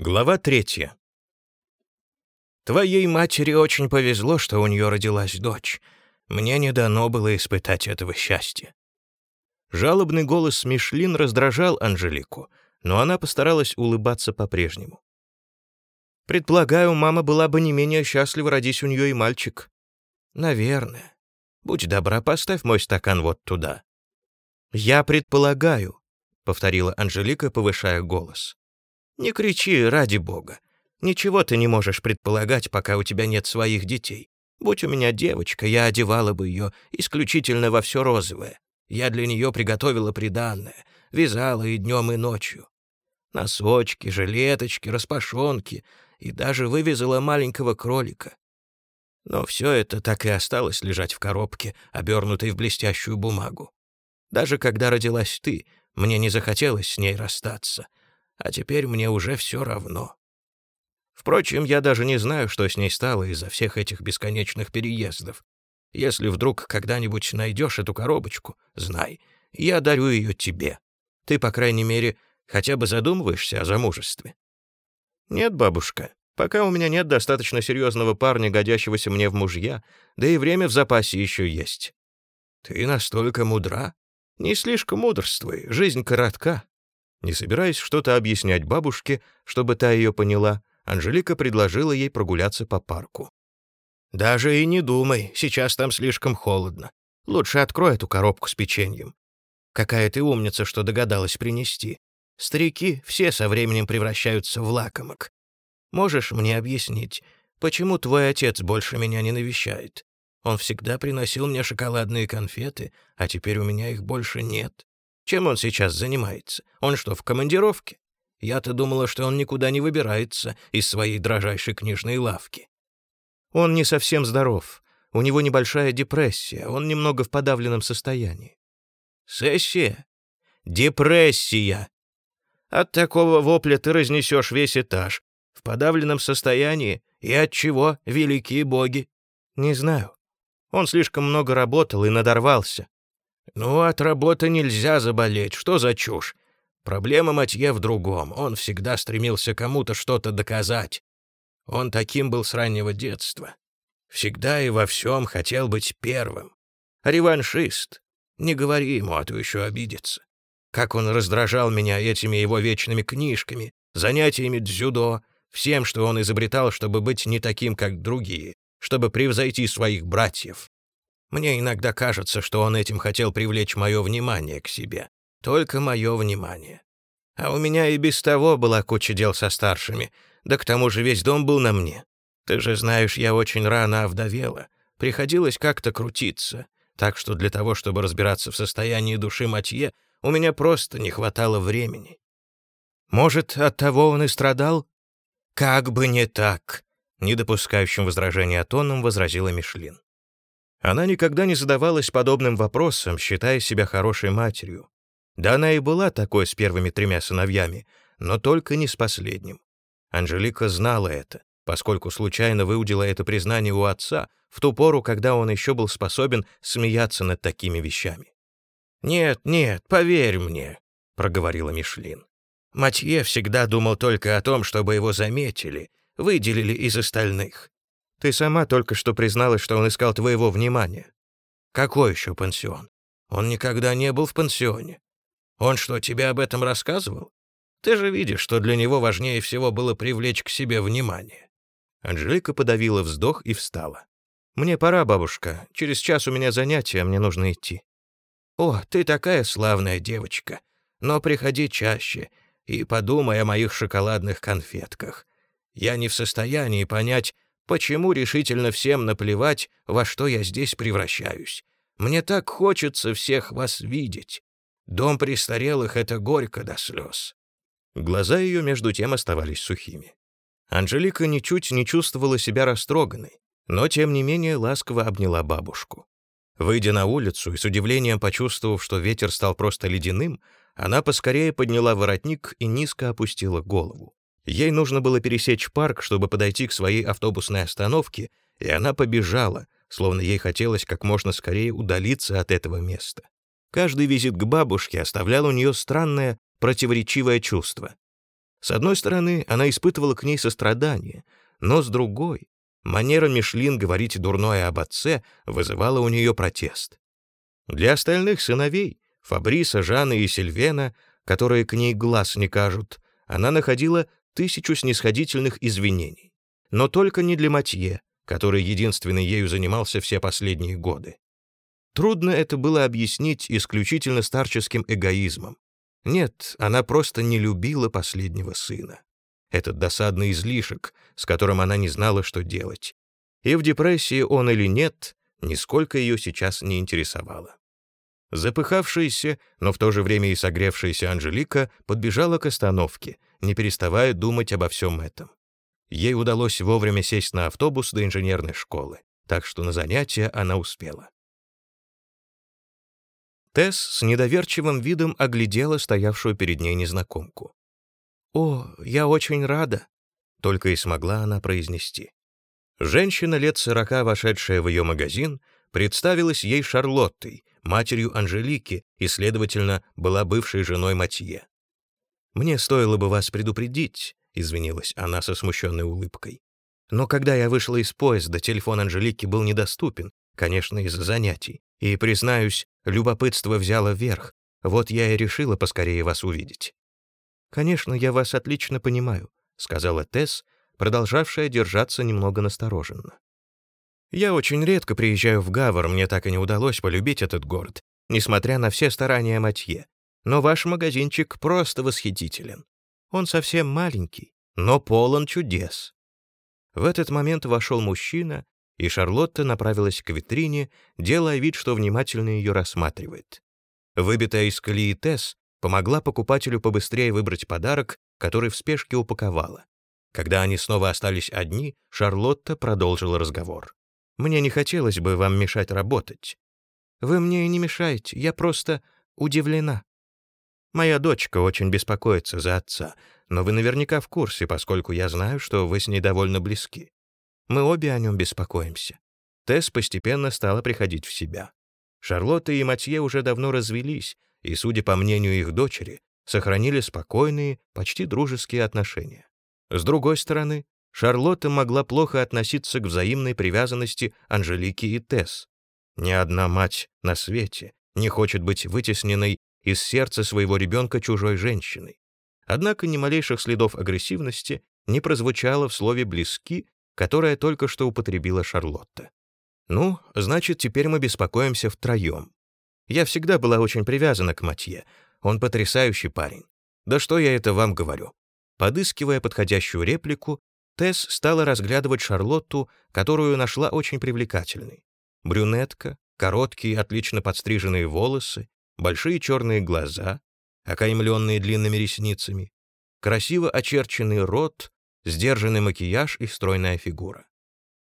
Глава третья. Твоей матери очень повезло, что у нее родилась дочь. Мне не дано было испытать этого счастья. Жалобный голос Мишлин раздражал Анжелику, но она постаралась улыбаться по-прежнему. Предполагаю, мама была бы не менее счастлива, родись у нее и мальчик. Наверное. Будь добра, поставь мой стакан вот туда. Я предполагаю, повторила Анжелика, повышая голос. Не кричи, ради бога. Ничего ты не можешь предполагать, пока у тебя нет своих детей. Будь у меня девочка, я одевала бы ее исключительно во все розовое. Я для нее приготовила приданное, вязала и днем, и ночью. Носочки, жилеточки, распашонки, и даже вывязала маленького кролика. Но все это так и осталось лежать в коробке, обернутой в блестящую бумагу. Даже когда родилась ты, мне не захотелось с ней расстаться — а теперь мне уже все равно. Впрочем, я даже не знаю, что с ней стало из-за всех этих бесконечных переездов. Если вдруг когда-нибудь найдешь эту коробочку, знай, я дарю ее тебе. Ты, по крайней мере, хотя бы задумываешься о замужестве. Нет, бабушка, пока у меня нет достаточно серьезного парня, годящегося мне в мужья, да и время в запасе еще есть. Ты настолько мудра? Не слишком мудрствуй, жизнь коротка. Не собираясь что-то объяснять бабушке, чтобы та ее поняла, Анжелика предложила ей прогуляться по парку. «Даже и не думай, сейчас там слишком холодно. Лучше открой эту коробку с печеньем. Какая ты умница, что догадалась принести. Старики все со временем превращаются в лакомок. Можешь мне объяснить, почему твой отец больше меня не навещает? Он всегда приносил мне шоколадные конфеты, а теперь у меня их больше нет. Чем он сейчас занимается? Он что, в командировке? Я-то думала, что он никуда не выбирается из своей дрожайшей книжной лавки. Он не совсем здоров. У него небольшая депрессия, он немного в подавленном состоянии. Сессия? Депрессия. От такого вопля ты разнесешь весь этаж. В подавленном состоянии. И от чего, великие боги? Не знаю. Он слишком много работал и надорвался. «Ну, от работы нельзя заболеть, что за чушь? Проблема Матье в другом, он всегда стремился кому-то что-то доказать. Он таким был с раннего детства. Всегда и во всем хотел быть первым. Реваншист. Не говори ему, а то еще обидится. Как он раздражал меня этими его вечными книжками, занятиями дзюдо, всем, что он изобретал, чтобы быть не таким, как другие, чтобы превзойти своих братьев. Мне иногда кажется, что он этим хотел привлечь мое внимание к себе. Только мое внимание. А у меня и без того была куча дел со старшими, да к тому же весь дом был на мне. Ты же знаешь, я очень рано овдовела. Приходилось как-то крутиться. Так что для того, чтобы разбираться в состоянии души Матье, у меня просто не хватало времени. Может, от того он и страдал? Как бы не так, не допускающим возражения тоном возразила Мишлин. Она никогда не задавалась подобным вопросом, считая себя хорошей матерью. Да она и была такой с первыми тремя сыновьями, но только не с последним. Анжелика знала это, поскольку случайно выудила это признание у отца в ту пору, когда он еще был способен смеяться над такими вещами. «Нет, нет, поверь мне», — проговорила Мишлин. Матье всегда думал только о том, чтобы его заметили, выделили из остальных. Ты сама только что призналась, что он искал твоего внимания. Какой еще пансион? Он никогда не был в пансионе. Он что, тебе об этом рассказывал? Ты же видишь, что для него важнее всего было привлечь к себе внимание. Анжелика подавила вздох и встала. «Мне пора, бабушка. Через час у меня занятия, мне нужно идти». «О, ты такая славная девочка. Но приходи чаще и подумай о моих шоколадных конфетках. Я не в состоянии понять, Почему решительно всем наплевать, во что я здесь превращаюсь? Мне так хочется всех вас видеть. Дом престарелых — это горько до слез». Глаза ее между тем оставались сухими. Анжелика ничуть не чувствовала себя растроганной, но тем не менее ласково обняла бабушку. Выйдя на улицу и с удивлением почувствовав, что ветер стал просто ледяным, она поскорее подняла воротник и низко опустила голову. Ей нужно было пересечь парк, чтобы подойти к своей автобусной остановке, и она побежала, словно ей хотелось как можно скорее удалиться от этого места. Каждый визит к бабушке оставлял у нее странное, противоречивое чувство. С одной стороны, она испытывала к ней сострадание, но с другой, манера Мишлин говорить дурное об отце вызывала у нее протест. Для остальных сыновей, Фабриса, Жанны и Сильвена, которые к ней глаз не кажут, она находила тысячу снисходительных извинений. Но только не для Матье, который единственный ею занимался все последние годы. Трудно это было объяснить исключительно старческим эгоизмом. Нет, она просто не любила последнего сына. Этот досадный излишек, с которым она не знала, что делать. И в депрессии он или нет, нисколько ее сейчас не интересовало. Запыхавшаяся, но в то же время и согревшаяся Анжелика подбежала к остановке, не переставая думать обо всем этом. Ей удалось вовремя сесть на автобус до инженерной школы, так что на занятия она успела. Тесс с недоверчивым видом оглядела стоявшую перед ней незнакомку. «О, я очень рада», — только и смогла она произнести. Женщина лет сорока, вошедшая в ее магазин, представилась ей Шарлоттой, матерью Анжелики и, следовательно, была бывшей женой Матье. «Мне стоило бы вас предупредить», — извинилась она со смущенной улыбкой. «Но когда я вышла из поезда, телефон Анжелики был недоступен, конечно, из-за занятий, и, признаюсь, любопытство взяло верх, вот я и решила поскорее вас увидеть». «Конечно, я вас отлично понимаю», — сказала Тесс, продолжавшая держаться немного настороженно. Я очень редко приезжаю в Гавр, мне так и не удалось полюбить этот город, несмотря на все старания Матье. Но ваш магазинчик просто восхитителен. Он совсем маленький, но полон чудес. В этот момент вошел мужчина, и Шарлотта направилась к витрине, делая вид, что внимательно ее рассматривает. Выбитая из колеи Тесс помогла покупателю побыстрее выбрать подарок, который в спешке упаковала. Когда они снова остались одни, Шарлотта продолжила разговор. Мне не хотелось бы вам мешать работать. Вы мне и не мешаете, я просто удивлена. Моя дочка очень беспокоится за отца, но вы наверняка в курсе, поскольку я знаю, что вы с ней довольно близки. Мы обе о нем беспокоимся. Тесс постепенно стала приходить в себя. Шарлотта и Матье уже давно развелись, и, судя по мнению их дочери, сохранили спокойные, почти дружеские отношения. С другой стороны, Шарлотта могла плохо относиться к взаимной привязанности Анжелики и Тесс. Ни одна мать на свете не хочет быть вытесненной из сердца своего ребенка чужой женщиной. Однако ни малейших следов агрессивности не прозвучало в слове «близки», которое только что употребила Шарлотта. «Ну, значит, теперь мы беспокоимся втроем. Я всегда была очень привязана к Матье. Он потрясающий парень. Да что я это вам говорю?» Подыскивая подходящую реплику, Тесс стала разглядывать Шарлотту, которую нашла очень привлекательной. Брюнетка, короткие, отлично подстриженные волосы, большие черные глаза, окаймленные длинными ресницами, красиво очерченный рот, сдержанный макияж и стройная фигура.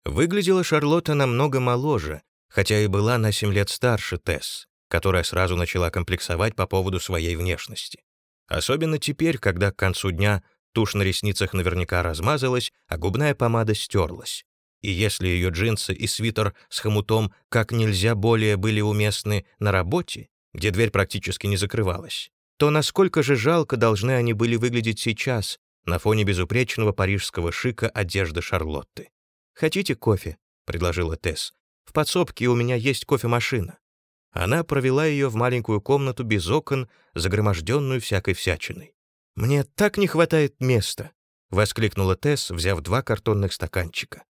Выглядела Шарлотта намного моложе, хотя и была на 7 лет старше Тесс, которая сразу начала комплексовать по поводу своей внешности. Особенно теперь, когда к концу дня Тушь на ресницах наверняка размазалась, а губная помада стерлась. И если ее джинсы и свитер с хомутом как нельзя более были уместны на работе, где дверь практически не закрывалась, то насколько же жалко должны они были выглядеть сейчас на фоне безупречного парижского шика одежды Шарлотты. «Хотите кофе?» — предложила Тесс. «В подсобке у меня есть кофемашина». Она провела ее в маленькую комнату без окон, загроможденную всякой всячиной. «Мне так не хватает места», — воскликнула Тесс, взяв два картонных стаканчика.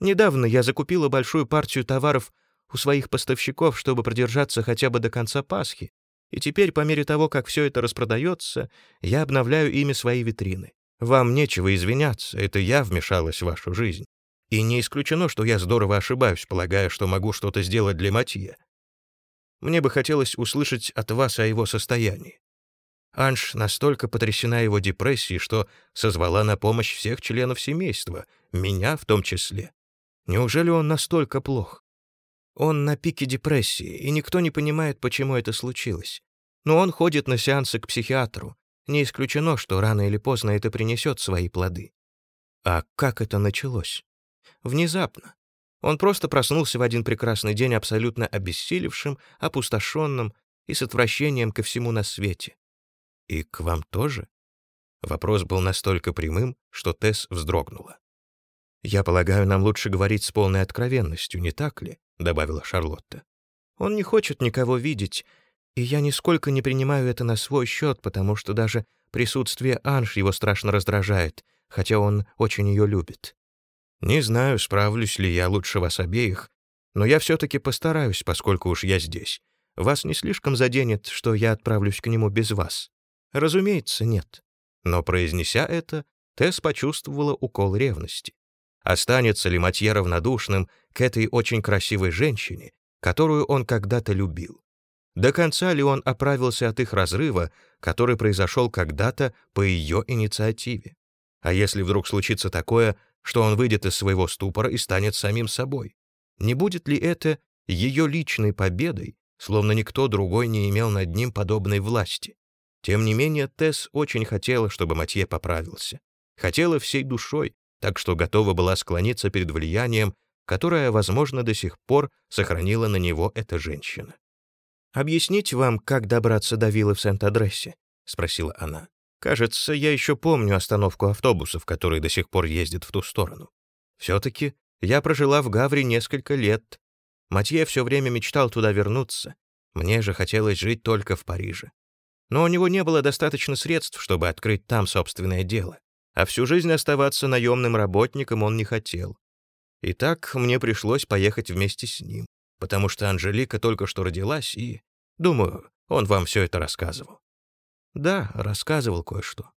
«Недавно я закупила большую партию товаров у своих поставщиков, чтобы продержаться хотя бы до конца Пасхи, и теперь, по мере того, как все это распродается, я обновляю ими свои витрины. Вам нечего извиняться, это я вмешалась в вашу жизнь. И не исключено, что я здорово ошибаюсь, полагая, что могу что-то сделать для Матье. Мне бы хотелось услышать от вас о его состоянии. Анж настолько потрясена его депрессией, что созвала на помощь всех членов семейства, меня в том числе. Неужели он настолько плох? Он на пике депрессии, и никто не понимает, почему это случилось. Но он ходит на сеансы к психиатру. Не исключено, что рано или поздно это принесет свои плоды. А как это началось? Внезапно. Он просто проснулся в один прекрасный день абсолютно обессилевшим, опустошенным и с отвращением ко всему на свете. И к вам тоже? Вопрос был настолько прямым, что Тесс вздрогнула. «Я полагаю, нам лучше говорить с полной откровенностью, не так ли?» — добавила Шарлотта. «Он не хочет никого видеть, и я нисколько не принимаю это на свой счет, потому что даже присутствие Анж его страшно раздражает, хотя он очень ее любит. Не знаю, справлюсь ли я лучше вас обеих, но я все-таки постараюсь, поскольку уж я здесь. Вас не слишком заденет, что я отправлюсь к нему без вас? Разумеется, нет. Но, произнеся это, Тесс почувствовала укол ревности. Останется ли Матье равнодушным к этой очень красивой женщине, которую он когда-то любил? До конца ли он оправился от их разрыва, который произошел когда-то по ее инициативе? А если вдруг случится такое, что он выйдет из своего ступора и станет самим собой? Не будет ли это ее личной победой, словно никто другой не имел над ним подобной власти? Тем не менее, Тесс очень хотела, чтобы Матье поправился. Хотела всей душой, так что готова была склониться перед влиянием, которое, возможно, до сих пор сохранила на него эта женщина. «Объяснить вам, как добраться до виллы в Сент-Адрессе?» — спросила она. «Кажется, я еще помню остановку автобусов, которые до сих пор ездят в ту сторону. Все-таки я прожила в Гавре несколько лет. Матье все время мечтал туда вернуться. Мне же хотелось жить только в Париже. Но у него не было достаточно средств, чтобы открыть там собственное дело а всю жизнь оставаться наемным работником он не хотел. И так мне пришлось поехать вместе с ним, потому что Анжелика только что родилась, и, думаю, он вам все это рассказывал. Да, рассказывал кое-что.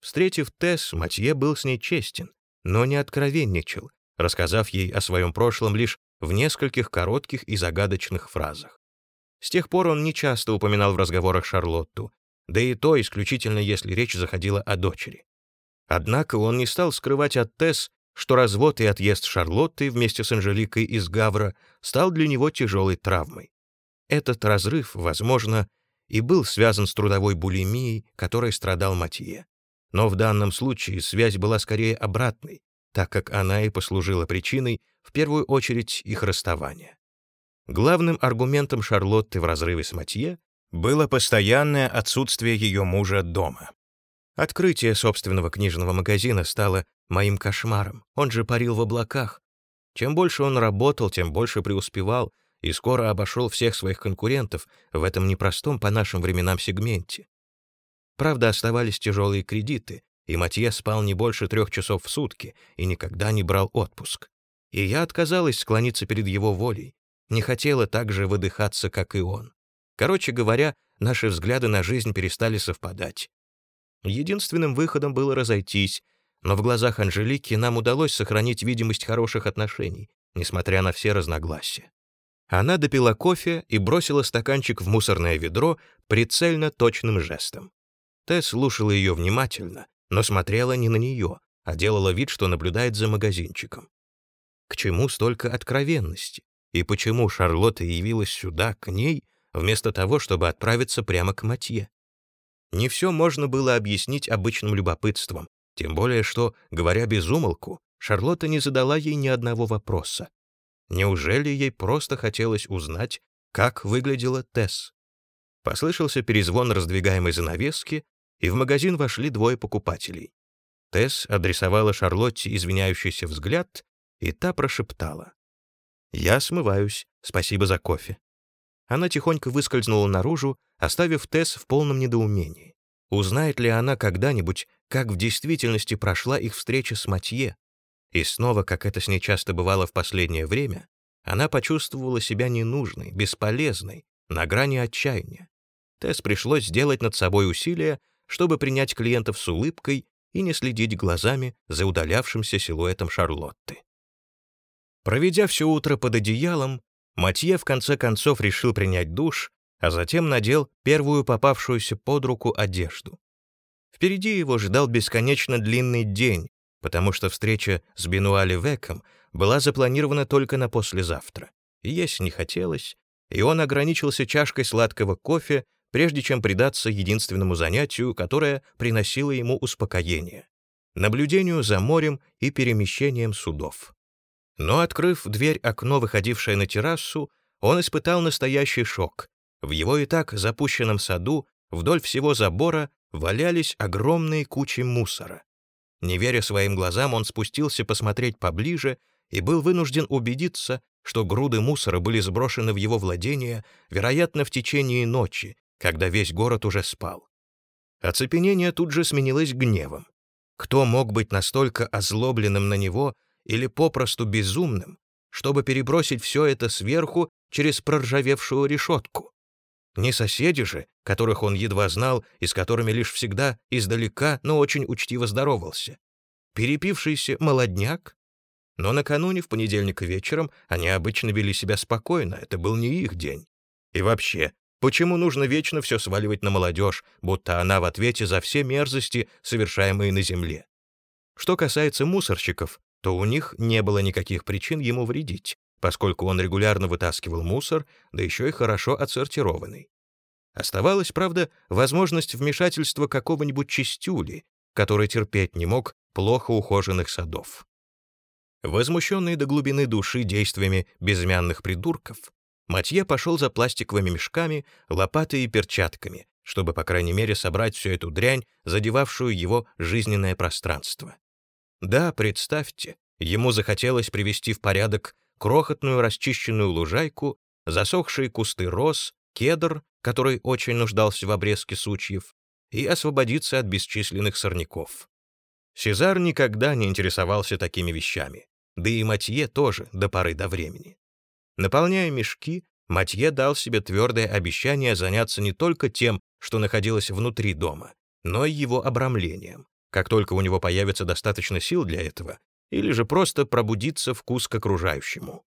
Встретив Тесс, Матье был с ней честен, но не откровенничал, рассказав ей о своем прошлом лишь в нескольких коротких и загадочных фразах. С тех пор он нечасто упоминал в разговорах Шарлотту, да и то исключительно, если речь заходила о дочери. Однако он не стал скрывать от Тесс, что развод и отъезд Шарлотты вместе с Анжеликой из Гавра стал для него тяжелой травмой. Этот разрыв, возможно, и был связан с трудовой булимией, которой страдал Матье. Но в данном случае связь была скорее обратной, так как она и послужила причиной, в первую очередь, их расставания. Главным аргументом Шарлотты в разрыве с Матье было постоянное отсутствие ее мужа дома. Открытие собственного книжного магазина стало моим кошмаром. Он же парил в облаках. Чем больше он работал, тем больше преуспевал и скоро обошел всех своих конкурентов в этом непростом по нашим временам сегменте. Правда, оставались тяжелые кредиты, и Матье спал не больше трех часов в сутки и никогда не брал отпуск. И я отказалась склониться перед его волей, не хотела так же выдыхаться, как и он. Короче говоря, наши взгляды на жизнь перестали совпадать. Единственным выходом было разойтись, но в глазах Анжелики нам удалось сохранить видимость хороших отношений, несмотря на все разногласия. Она допила кофе и бросила стаканчик в мусорное ведро прицельно точным жестом. Тесс слушала ее внимательно, но смотрела не на нее, а делала вид, что наблюдает за магазинчиком. К чему столько откровенности? И почему Шарлотта явилась сюда, к ней, вместо того, чтобы отправиться прямо к Матье? Не все можно было объяснить обычным любопытством, тем более что, говоря без умолку, Шарлотта не задала ей ни одного вопроса. Неужели ей просто хотелось узнать, как выглядела Тесс? Послышался перезвон раздвигаемой занавески, и в магазин вошли двое покупателей. Тесс адресовала Шарлотте извиняющийся взгляд, и та прошептала. «Я смываюсь, спасибо за кофе». Она тихонько выскользнула наружу, оставив Тесс в полном недоумении. Узнает ли она когда-нибудь, как в действительности прошла их встреча с Матье? И снова, как это с ней часто бывало в последнее время, она почувствовала себя ненужной, бесполезной, на грани отчаяния. Тесс пришлось сделать над собой усилия, чтобы принять клиентов с улыбкой и не следить глазами за удалявшимся силуэтом Шарлотты. Проведя все утро под одеялом, Матье в конце концов решил принять душ, а затем надел первую попавшуюся под руку одежду. Впереди его ждал бесконечно длинный день, потому что встреча с Бенуали Веком была запланирована только на послезавтра. Есть не хотелось, и он ограничился чашкой сладкого кофе, прежде чем предаться единственному занятию, которое приносило ему успокоение — наблюдению за морем и перемещением судов. Но, открыв дверь-окно, выходившее на террасу, он испытал настоящий шок. В его и так запущенном саду вдоль всего забора валялись огромные кучи мусора. Не веря своим глазам, он спустился посмотреть поближе и был вынужден убедиться, что груды мусора были сброшены в его владение, вероятно, в течение ночи, когда весь город уже спал. Оцепенение тут же сменилось гневом. Кто мог быть настолько озлобленным на него или попросту безумным, чтобы перебросить все это сверху через проржавевшую решетку? Не соседи же, которых он едва знал и с которыми лишь всегда издалека, но очень учтиво здоровался. Перепившийся молодняк? Но накануне, в понедельник вечером, они обычно вели себя спокойно, это был не их день. И вообще, почему нужно вечно все сваливать на молодежь, будто она в ответе за все мерзости, совершаемые на земле? Что касается мусорщиков, то у них не было никаких причин ему вредить поскольку он регулярно вытаскивал мусор, да еще и хорошо отсортированный. Оставалась, правда, возможность вмешательства какого-нибудь чистюли, который терпеть не мог плохо ухоженных садов. Возмущенный до глубины души действиями безымянных придурков, Матье пошел за пластиковыми мешками, лопатой и перчатками, чтобы, по крайней мере, собрать всю эту дрянь, задевавшую его жизненное пространство. Да, представьте, ему захотелось привести в порядок крохотную расчищенную лужайку, засохшие кусты роз, кедр, который очень нуждался в обрезке сучьев, и освободиться от бесчисленных сорняков. Сезар никогда не интересовался такими вещами, да и Матье тоже до поры до времени. Наполняя мешки, Матье дал себе твердое обещание заняться не только тем, что находилось внутри дома, но и его обрамлением. Как только у него появится достаточно сил для этого, или же просто пробудиться вкус к окружающему.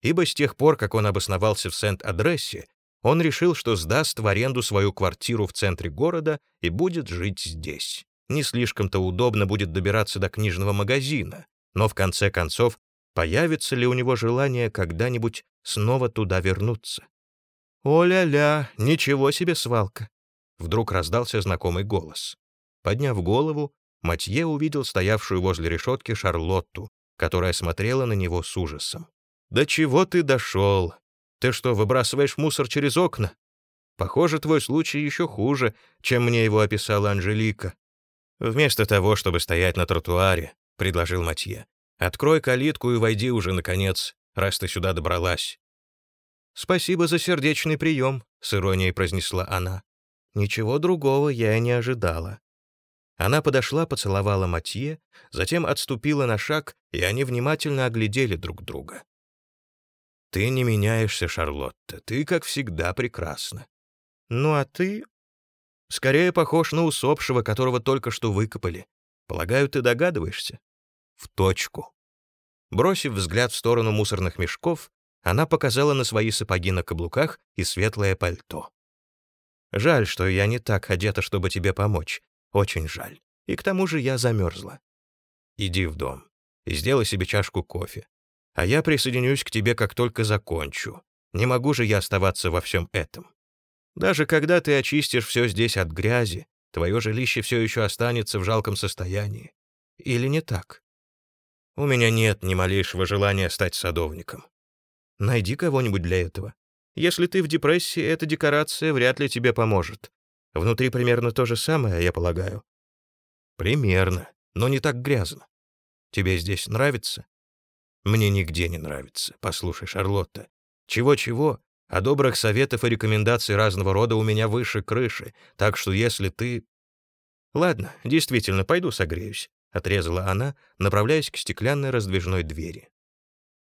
Ибо с тех пор, как он обосновался в Сент-Адрессе, он решил, что сдаст в аренду свою квартиру в центре города и будет жить здесь. Не слишком-то удобно будет добираться до книжного магазина, но в конце концов, появится ли у него желание когда-нибудь снова туда вернуться? «О-ля-ля, ничего себе свалка!» Вдруг раздался знакомый голос. Подняв голову, Матье увидел стоявшую возле решетки Шарлотту, которая смотрела на него с ужасом. «Да чего ты дошел? Ты что, выбрасываешь мусор через окна? Похоже, твой случай еще хуже, чем мне его описала Анжелика». «Вместо того, чтобы стоять на тротуаре», — предложил Матье, «открой калитку и войди уже, наконец, раз ты сюда добралась». «Спасибо за сердечный прием», — с иронией произнесла она. «Ничего другого я и не ожидала». Она подошла, поцеловала Матье, затем отступила на шаг, и они внимательно оглядели друг друга. «Ты не меняешься, Шарлотта, ты, как всегда, прекрасна. Ну а ты...» «Скорее похож на усопшего, которого только что выкопали. Полагаю, ты догадываешься?» «В точку». Бросив взгляд в сторону мусорных мешков, она показала на свои сапоги на каблуках и светлое пальто. «Жаль, что я не так одета, чтобы тебе помочь. Очень жаль. И к тому же я замерзла. Иди в дом и сделай себе чашку кофе. А я присоединюсь к тебе, как только закончу. Не могу же я оставаться во всем этом. Даже когда ты очистишь все здесь от грязи, твое жилище все еще останется в жалком состоянии. Или не так? У меня нет ни малейшего желания стать садовником. Найди кого-нибудь для этого. Если ты в депрессии, эта декорация вряд ли тебе поможет. Внутри примерно то же самое, я полагаю. Примерно, но не так грязно. Тебе здесь нравится? Мне нигде не нравится. Послушай, Шарлотта, чего-чего, а добрых советов и рекомендаций разного рода у меня выше крыши, так что если ты... Ладно, действительно, пойду согреюсь, отрезала она, направляясь к стеклянной раздвижной двери.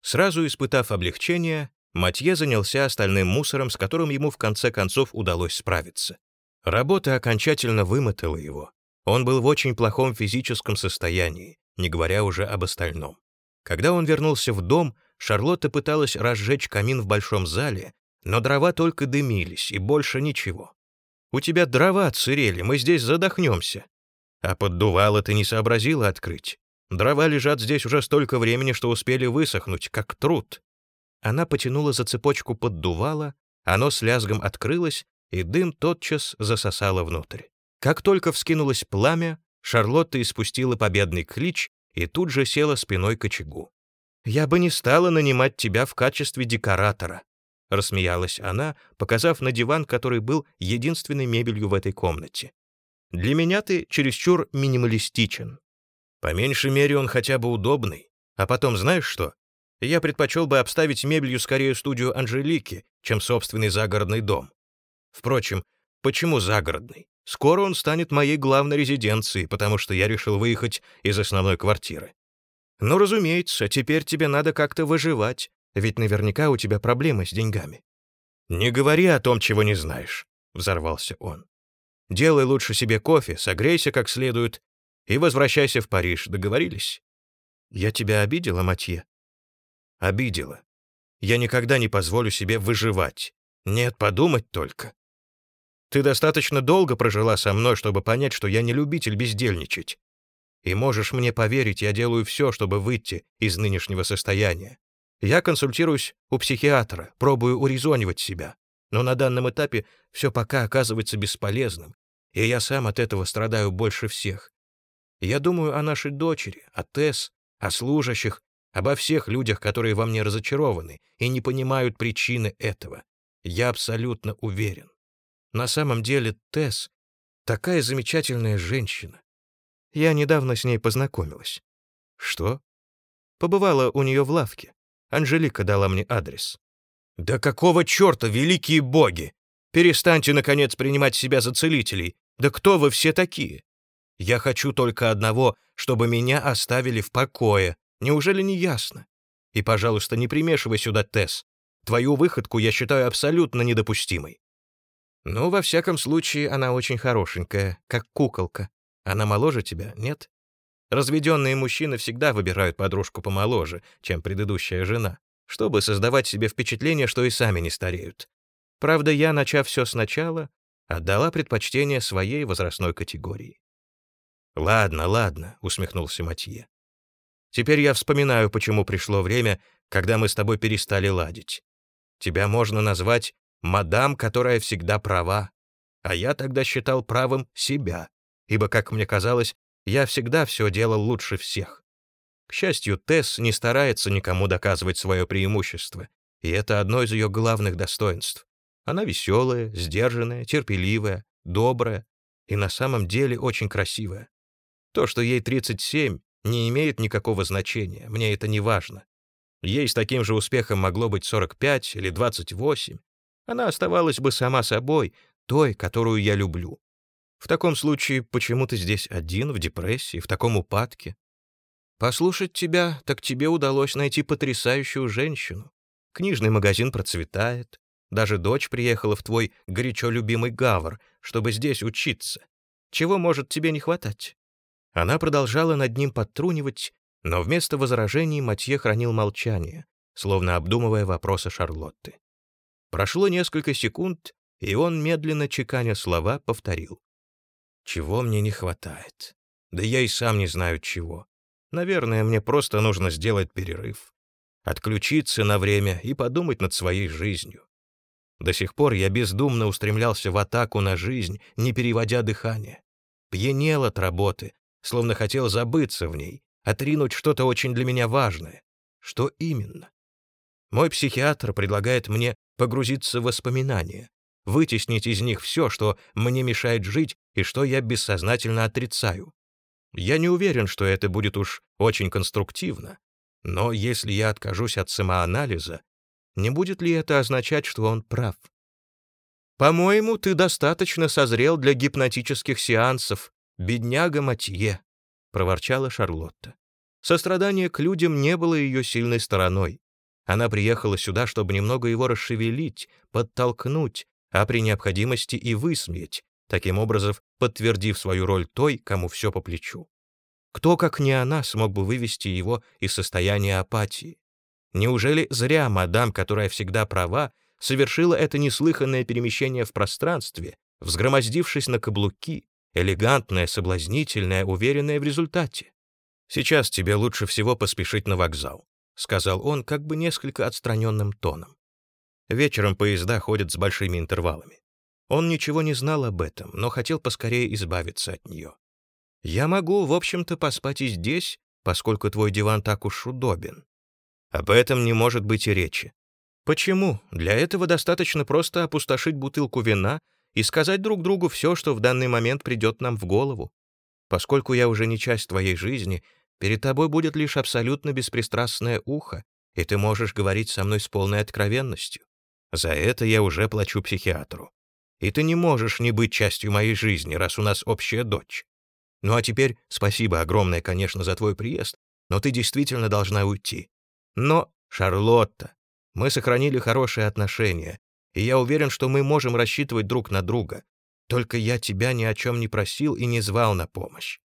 Сразу испытав облегчение, Матье занялся остальным мусором, с которым ему в конце концов удалось справиться. Работа окончательно вымотала его. Он был в очень плохом физическом состоянии, не говоря уже об остальном. Когда он вернулся в дом, Шарлотта пыталась разжечь камин в большом зале, но дрова только дымились, и больше ничего. «У тебя дрова отсырели, мы здесь задохнемся». А поддувало ты не сообразила открыть. Дрова лежат здесь уже столько времени, что успели высохнуть, как труд. Она потянула за цепочку поддувала, оно с лязгом открылось, и дым тотчас засосало внутрь. Как только вскинулось пламя, Шарлотта испустила победный клич и тут же села спиной к очагу. «Я бы не стала нанимать тебя в качестве декоратора», — рассмеялась она, показав на диван, который был единственной мебелью в этой комнате. Для меня ты чересчур минималистичен. По меньшей мере он хотя бы удобный. А потом знаешь что? Я предпочел бы обставить мебелью скорее студию Анжелики, чем собственный загородный дом. Впрочем, почему загородный? Скоро он станет моей главной резиденцией, потому что я решил выехать из основной квартиры. Ну, разумеется, теперь тебе надо как-то выживать, ведь наверняка у тебя проблемы с деньгами. Не говори о том, чего не знаешь, взорвался он. Делай лучше себе кофе, согрейся как следует и возвращайся в Париж, договорились? Я тебя обидела, Матье? Обидела. Я никогда не позволю себе выживать. Нет, подумать только. Ты достаточно долго прожила со мной, чтобы понять, что я не любитель бездельничать. И можешь мне поверить, я делаю все, чтобы выйти из нынешнего состояния. Я консультируюсь у психиатра, пробую урезонивать себя. Но на данном этапе все пока оказывается бесполезным, и я сам от этого страдаю больше всех. Я думаю о нашей дочери, о Тесс, о служащих, обо всех людях, которые во мне разочарованы и не понимают причины этого. Я абсолютно уверен. На самом деле Тесс — такая замечательная женщина. Я недавно с ней познакомилась. Что? Побывала у нее в лавке. Анжелика дала мне адрес. Да какого черта, великие боги! Перестаньте, наконец, принимать себя за целителей. Да кто вы все такие? Я хочу только одного, чтобы меня оставили в покое, Неужели не ясно? И, пожалуйста, не примешивай сюда Тесс. Твою выходку я считаю абсолютно недопустимой. Ну, во всяком случае, она очень хорошенькая, как куколка. Она моложе тебя, нет? Разведенные мужчины всегда выбирают подружку помоложе, чем предыдущая жена, чтобы создавать себе впечатление, что и сами не стареют. Правда, я, начав все сначала, отдала предпочтение своей возрастной категории. «Ладно, ладно», — усмехнулся Матье. Теперь я вспоминаю, почему пришло время, когда мы с тобой перестали ладить. Тебя можно назвать мадам, которая всегда права, а я тогда считал правым себя, ибо, как мне казалось, я всегда все делал лучше всех. К счастью, Тесс не старается никому доказывать свое преимущество, и это одно из ее главных достоинств. Она веселая, сдержанная, терпеливая, добрая и на самом деле очень красивая. То, что ей 37, не имеет никакого значения, мне это не важно. Ей с таким же успехом могло быть 45 или 28. Она оставалась бы сама собой, той, которую я люблю. В таком случае, почему ты здесь один, в депрессии, в таком упадке? Послушать тебя, так тебе удалось найти потрясающую женщину. Книжный магазин процветает. Даже дочь приехала в твой горячо любимый Гавр, чтобы здесь учиться. Чего может тебе не хватать? Она продолжала над ним подтрунивать, но вместо возражений Матье хранил молчание, словно обдумывая вопросы Шарлотты. Прошло несколько секунд, и он, медленно чеканя слова, повторил. «Чего мне не хватает? Да я и сам не знаю чего. Наверное, мне просто нужно сделать перерыв. Отключиться на время и подумать над своей жизнью. До сих пор я бездумно устремлялся в атаку на жизнь, не переводя дыхание. Пьянел от работы, словно хотел забыться в ней, отринуть что-то очень для меня важное. Что именно? Мой психиатр предлагает мне погрузиться в воспоминания, вытеснить из них все, что мне мешает жить и что я бессознательно отрицаю. Я не уверен, что это будет уж очень конструктивно, но если я откажусь от самоанализа, не будет ли это означать, что он прав? По-моему, ты достаточно созрел для гипнотических сеансов, «Бедняга Матье», — проворчала Шарлотта. Сострадание к людям не было ее сильной стороной. Она приехала сюда, чтобы немного его расшевелить, подтолкнуть, а при необходимости и высмеять, таким образом подтвердив свою роль той, кому все по плечу. Кто, как не она, смог бы вывести его из состояния апатии? Неужели зря мадам, которая всегда права, совершила это неслыханное перемещение в пространстве, взгромоздившись на каблуки, элегантная, соблазнительная, уверенная в результате. «Сейчас тебе лучше всего поспешить на вокзал», — сказал он как бы несколько отстраненным тоном. Вечером поезда ходят с большими интервалами. Он ничего не знал об этом, но хотел поскорее избавиться от нее. «Я могу, в общем-то, поспать и здесь, поскольку твой диван так уж удобен. Об этом не может быть и речи. Почему? Для этого достаточно просто опустошить бутылку вина и сказать друг другу все, что в данный момент придет нам в голову. Поскольку я уже не часть твоей жизни, перед тобой будет лишь абсолютно беспристрастное ухо, и ты можешь говорить со мной с полной откровенностью. За это я уже плачу психиатру. И ты не можешь не быть частью моей жизни, раз у нас общая дочь. Ну а теперь спасибо огромное, конечно, за твой приезд, но ты действительно должна уйти. Но, Шарлотта, мы сохранили хорошие отношения, и я уверен, что мы можем рассчитывать друг на друга. Только я тебя ни о чем не просил и не звал на помощь.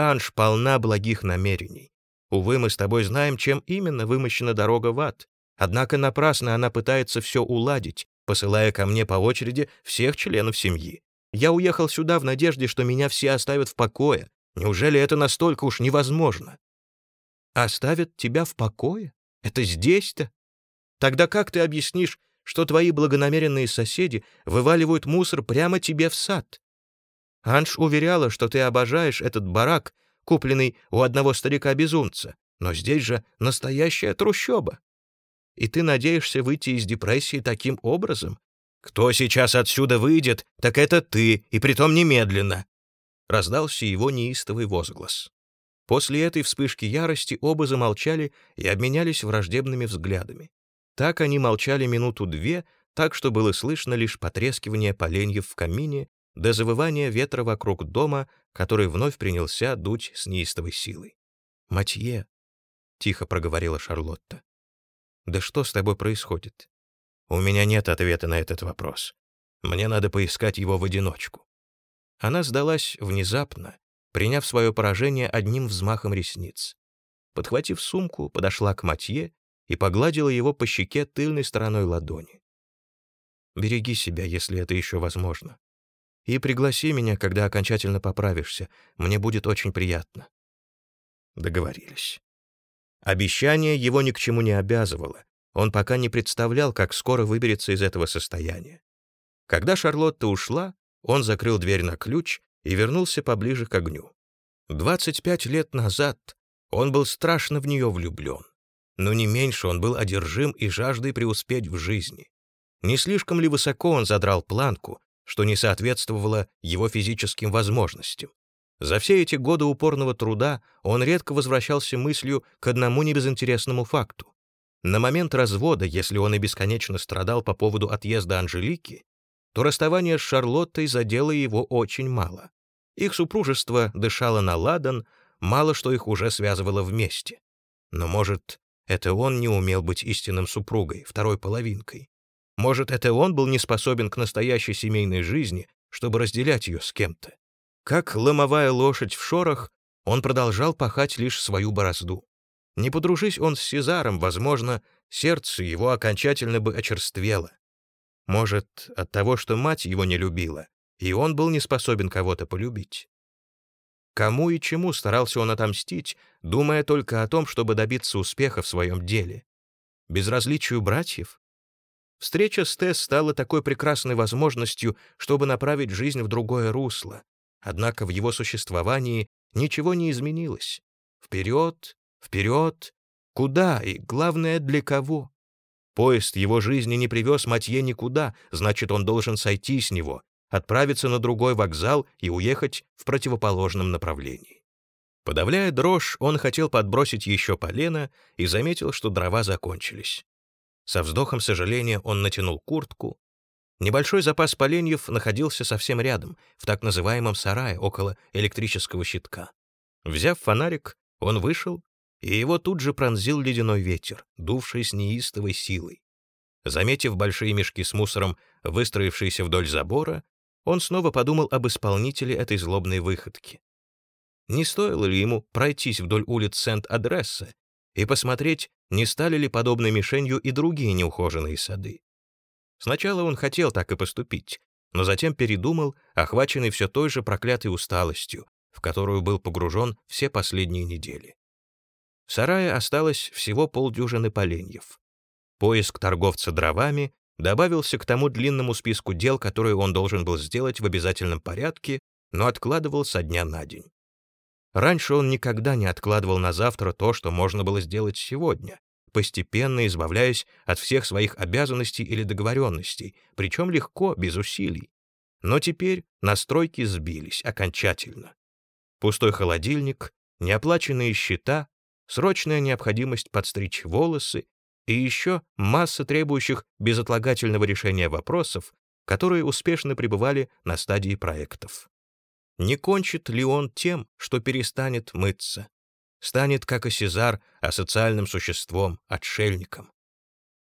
Анж полна благих намерений. Увы, мы с тобой знаем, чем именно вымощена дорога в ад. Однако напрасно она пытается все уладить, посылая ко мне по очереди всех членов семьи. Я уехал сюда в надежде, что меня все оставят в покое. Неужели это настолько уж невозможно? Оставят тебя в покое? Это здесь-то? Тогда как ты объяснишь, что твои благонамеренные соседи вываливают мусор прямо тебе в сад? Анж уверяла, что ты обожаешь этот барак, купленный у одного старика-безумца, но здесь же настоящая трущоба. И ты надеешься выйти из депрессии таким образом? Кто сейчас отсюда выйдет, так это ты, и притом немедленно!» Раздался его неистовый возглас. После этой вспышки ярости оба замолчали и обменялись враждебными взглядами. Так они молчали минуту-две, так что было слышно лишь потрескивание поленьев в камине до завывания ветра вокруг дома, который вновь принялся дуть с неистовой силой. «Матье», — тихо проговорила Шарлотта, — «да что с тобой происходит?» «У меня нет ответа на этот вопрос. Мне надо поискать его в одиночку». Она сдалась внезапно, приняв свое поражение одним взмахом ресниц. Подхватив сумку, подошла к Матье и погладила его по щеке тыльной стороной ладони. «Береги себя, если это еще возможно. И пригласи меня, когда окончательно поправишься. Мне будет очень приятно». Договорились. Обещание его ни к чему не обязывало. Он пока не представлял, как скоро выберется из этого состояния. Когда Шарлотта ушла, он закрыл дверь на ключ и вернулся поближе к огню. 25 лет назад он был страшно в нее влюблен но не меньше он был одержим и жаждой преуспеть в жизни. Не слишком ли высоко он задрал планку, что не соответствовало его физическим возможностям? За все эти годы упорного труда он редко возвращался мыслью к одному небезынтересному факту. На момент развода, если он и бесконечно страдал по поводу отъезда Анжелики, то расставание с Шарлоттой задело его очень мало. Их супружество дышало на ладан, мало что их уже связывало вместе. Но, может, это он не умел быть истинным супругой, второй половинкой. Может, это он был не способен к настоящей семейной жизни, чтобы разделять ее с кем-то. Как ломовая лошадь в шорах, он продолжал пахать лишь свою борозду. Не подружись он с Сезаром, возможно, сердце его окончательно бы очерствело. Может, от того, что мать его не любила, и он был не способен кого-то полюбить. Кому и чему старался он отомстить, думая только о том, чтобы добиться успеха в своем деле? Безразличию братьев? Встреча с Тесс стала такой прекрасной возможностью, чтобы направить жизнь в другое русло. Однако в его существовании ничего не изменилось. Вперед, вперед, куда и, главное, для кого? Поезд его жизни не привез Матье никуда, значит, он должен сойти с него, отправиться на другой вокзал и уехать в противоположном направлении. Подавляя дрожь, он хотел подбросить еще полено и заметил, что дрова закончились. Со вздохом сожаления он натянул куртку. Небольшой запас поленьев находился совсем рядом, в так называемом сарае, около электрического щитка. Взяв фонарик, он вышел, и его тут же пронзил ледяной ветер, дувший с неистовой силой. Заметив большие мешки с мусором, выстроившиеся вдоль забора, он снова подумал об исполнителе этой злобной выходки. Не стоило ли ему пройтись вдоль улиц Сент-Адресса и посмотреть, не стали ли подобной мишенью и другие неухоженные сады? Сначала он хотел так и поступить, но затем передумал, охваченный все той же проклятой усталостью, в которую был погружен все последние недели. В сарае осталось всего полдюжины поленьев. Поиск торговца дровами добавился к тому длинному списку дел, которые он должен был сделать в обязательном порядке, но откладывал со дня на день. Раньше он никогда не откладывал на завтра то, что можно было сделать сегодня, постепенно избавляясь от всех своих обязанностей или договоренностей, причем легко, без усилий. Но теперь настройки сбились окончательно. Пустой холодильник, неоплаченные счета, срочная необходимость подстричь волосы и еще масса требующих безотлагательного решения вопросов, которые успешно пребывали на стадии проектов. Не кончит ли он тем, что перестанет мыться? Станет, как и Сезар, асоциальным существом, отшельником.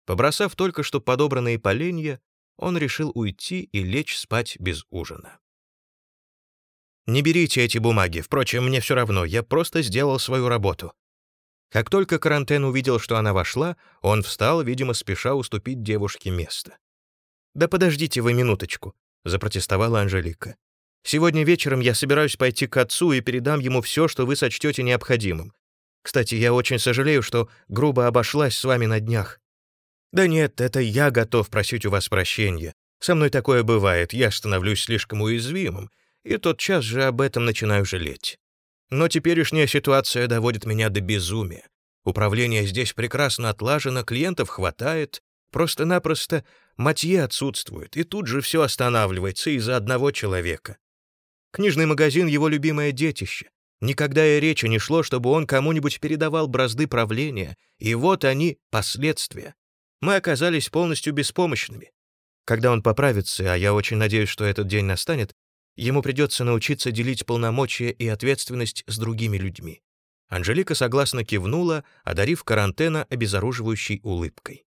Побросав только что подобранные поленья, он решил уйти и лечь спать без ужина. «Не берите эти бумаги, впрочем, мне все равно, я просто сделал свою работу». Как только Карантен увидел, что она вошла, он встал, видимо, спеша уступить девушке место. «Да подождите вы минуточку», — запротестовала Анжелика. «Сегодня вечером я собираюсь пойти к отцу и передам ему все, что вы сочтете необходимым. Кстати, я очень сожалею, что грубо обошлась с вами на днях». «Да нет, это я готов просить у вас прощения. Со мной такое бывает, я становлюсь слишком уязвимым, и тотчас же об этом начинаю жалеть. Но теперешняя ситуация доводит меня до безумия. Управление здесь прекрасно отлажено, клиентов хватает, просто-напросто Матье отсутствует, и тут же все останавливается из-за одного человека. Книжный магазин — его любимое детище. Никогда и речи не шло, чтобы он кому-нибудь передавал бразды правления, и вот они — последствия. Мы оказались полностью беспомощными. Когда он поправится, а я очень надеюсь, что этот день настанет, ему придется научиться делить полномочия и ответственность с другими людьми. Анжелика согласно кивнула, одарив карантена обезоруживающей улыбкой.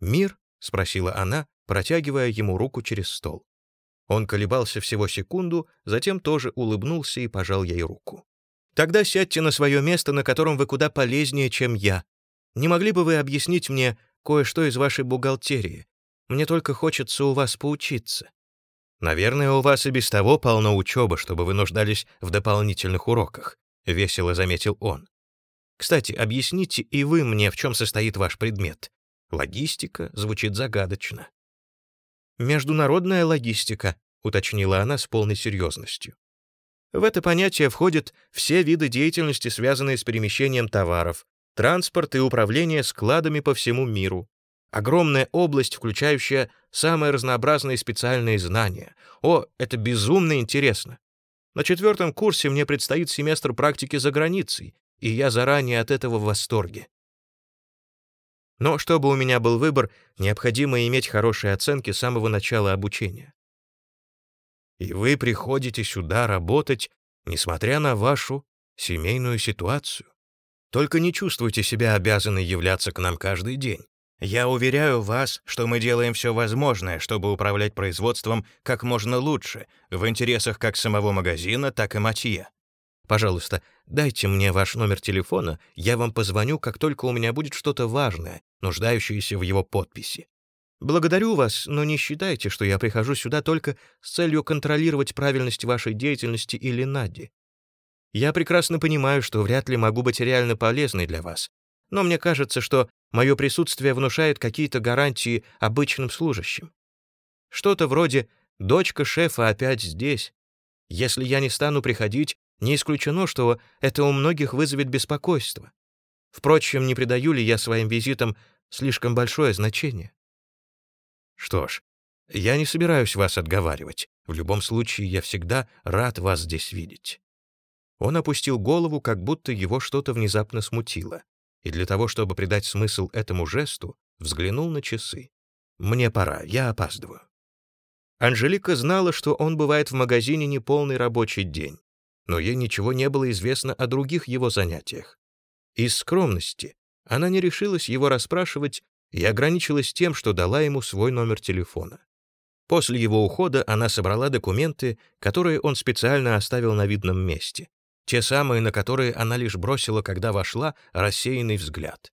«Мир?» — спросила она, протягивая ему руку через стол. Он колебался всего секунду, затем тоже улыбнулся и пожал ей руку. «Тогда сядьте на свое место, на котором вы куда полезнее, чем я. Не могли бы вы объяснить мне кое-что из вашей бухгалтерии? Мне только хочется у вас поучиться». «Наверное, у вас и без того полно учебы, чтобы вы нуждались в дополнительных уроках», — весело заметил он. «Кстати, объясните и вы мне, в чем состоит ваш предмет. Логистика звучит загадочно. «Международная логистика», — уточнила она с полной серьезностью. В это понятие входят все виды деятельности, связанные с перемещением товаров, транспорт и управление складами по всему миру. Огромная область, включающая самые разнообразные специальные знания. О, это безумно интересно. На четвертом курсе мне предстоит семестр практики за границей, и я заранее от этого в восторге. Но чтобы у меня был выбор, необходимо иметь хорошие оценки с самого начала обучения. И вы приходите сюда работать, несмотря на вашу семейную ситуацию. Только не чувствуйте себя обязаны являться к нам каждый день. Я уверяю вас, что мы делаем все возможное, чтобы управлять производством как можно лучше, в интересах как самого магазина, так и Матье. Пожалуйста, дайте мне ваш номер телефона, я вам позвоню, как только у меня будет что-то важное, нуждающееся в его подписи. Благодарю вас, но не считайте, что я прихожу сюда только с целью контролировать правильность вашей деятельности или Нади. Я прекрасно понимаю, что вряд ли могу быть реально полезной для вас, но мне кажется, что мое присутствие внушает какие-то гарантии обычным служащим. Что-то вроде «дочка шефа опять здесь». Если я не стану приходить, не исключено, что это у многих вызовет беспокойство. Впрочем, не придаю ли я своим визитам слишком большое значение? Что ж, я не собираюсь вас отговаривать. В любом случае, я всегда рад вас здесь видеть. Он опустил голову, как будто его что-то внезапно смутило, и для того, чтобы придать смысл этому жесту, взглянул на часы. «Мне пора, я опаздываю». Анжелика знала, что он бывает в магазине неполный рабочий день но ей ничего не было известно о других его занятиях. Из скромности она не решилась его расспрашивать и ограничилась тем, что дала ему свой номер телефона. После его ухода она собрала документы, которые он специально оставил на видном месте, те самые, на которые она лишь бросила, когда вошла, рассеянный взгляд.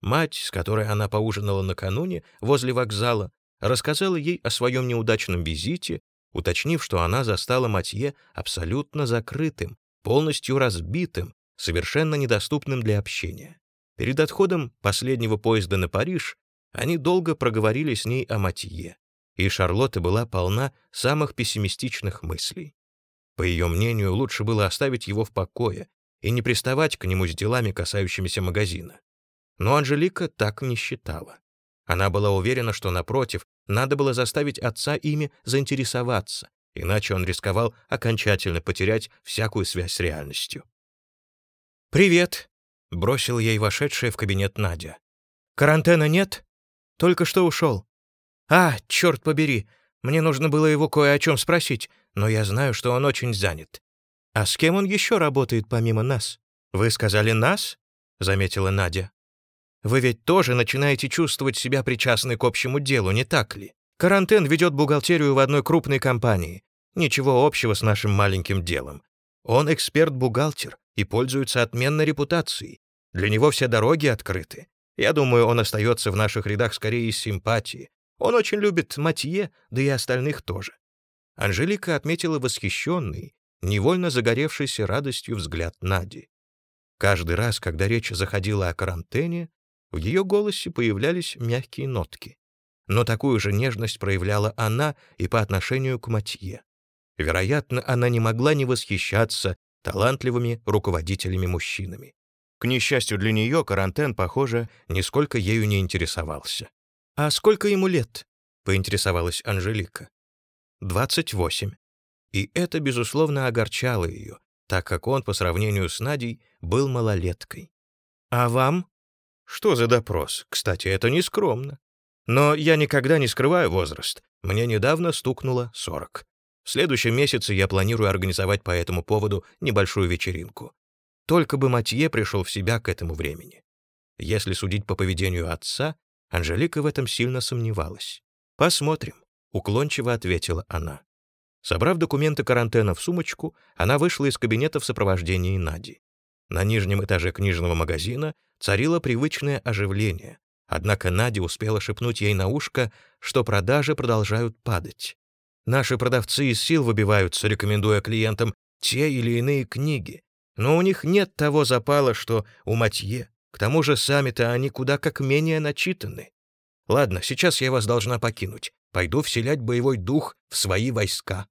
Мать, с которой она поужинала накануне возле вокзала, рассказала ей о своем неудачном визите уточнив, что она застала Матье абсолютно закрытым, полностью разбитым, совершенно недоступным для общения. Перед отходом последнего поезда на Париж они долго проговорили с ней о Матье, и Шарлотта была полна самых пессимистичных мыслей. По ее мнению, лучше было оставить его в покое и не приставать к нему с делами, касающимися магазина. Но Анжелика так не считала. Она была уверена, что, напротив, Надо было заставить отца ими заинтересоваться, иначе он рисковал окончательно потерять всякую связь с реальностью. «Привет», — бросил ей вошедшая в кабинет Надя. «Карантена нет? Только что ушел. А, черт побери, мне нужно было его кое о чем спросить, но я знаю, что он очень занят. А с кем он еще работает помимо нас? Вы сказали «нас»?» — заметила Надя. «Вы ведь тоже начинаете чувствовать себя причастны к общему делу, не так ли? Карантен ведет бухгалтерию в одной крупной компании. Ничего общего с нашим маленьким делом. Он эксперт-бухгалтер и пользуется отменной репутацией. Для него все дороги открыты. Я думаю, он остается в наших рядах скорее из симпатии. Он очень любит Матье, да и остальных тоже. Анжелика отметила восхищенный, невольно загоревшийся радостью взгляд Нади. Каждый раз, когда речь заходила о карантене, в ее голосе появлялись мягкие нотки. Но такую же нежность проявляла она и по отношению к Матье. Вероятно, она не могла не восхищаться талантливыми руководителями-мужчинами. К несчастью для нее, карантен, похоже, нисколько ею не интересовался. «А сколько ему лет?» — поинтересовалась Анжелика. «Двадцать восемь». И это, безусловно, огорчало ее, так как он, по сравнению с Надей, был малолеткой. «А вам?» «Что за допрос? Кстати, это не скромно. Но я никогда не скрываю возраст. Мне недавно стукнуло сорок. В следующем месяце я планирую организовать по этому поводу небольшую вечеринку. Только бы Матье пришел в себя к этому времени. Если судить по поведению отца, Анжелика в этом сильно сомневалась. «Посмотрим», — уклончиво ответила она. Собрав документы карантена в сумочку, она вышла из кабинета в сопровождении Нади. На нижнем этаже книжного магазина царило привычное оживление, однако Надя успела шепнуть ей на ушко, что продажи продолжают падать. Наши продавцы из сил выбиваются, рекомендуя клиентам те или иные книги, но у них нет того запала, что у Матье. К тому же сами-то они куда как менее начитаны. Ладно, сейчас я вас должна покинуть. Пойду вселять боевой дух в свои войска.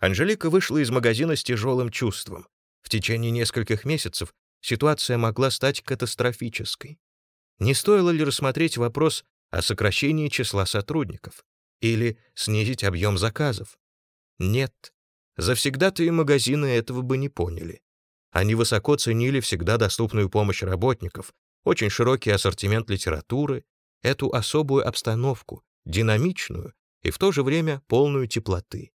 Анжелика вышла из магазина с тяжелым чувством. В течение нескольких месяцев ситуация могла стать катастрофической. Не стоило ли рассмотреть вопрос о сокращении числа сотрудников? Или снизить объем заказов. Нет, завсегда-то и магазины этого бы не поняли. Они высоко ценили всегда доступную помощь работников, очень широкий ассортимент литературы, эту особую обстановку, динамичную и в то же время полную теплоты.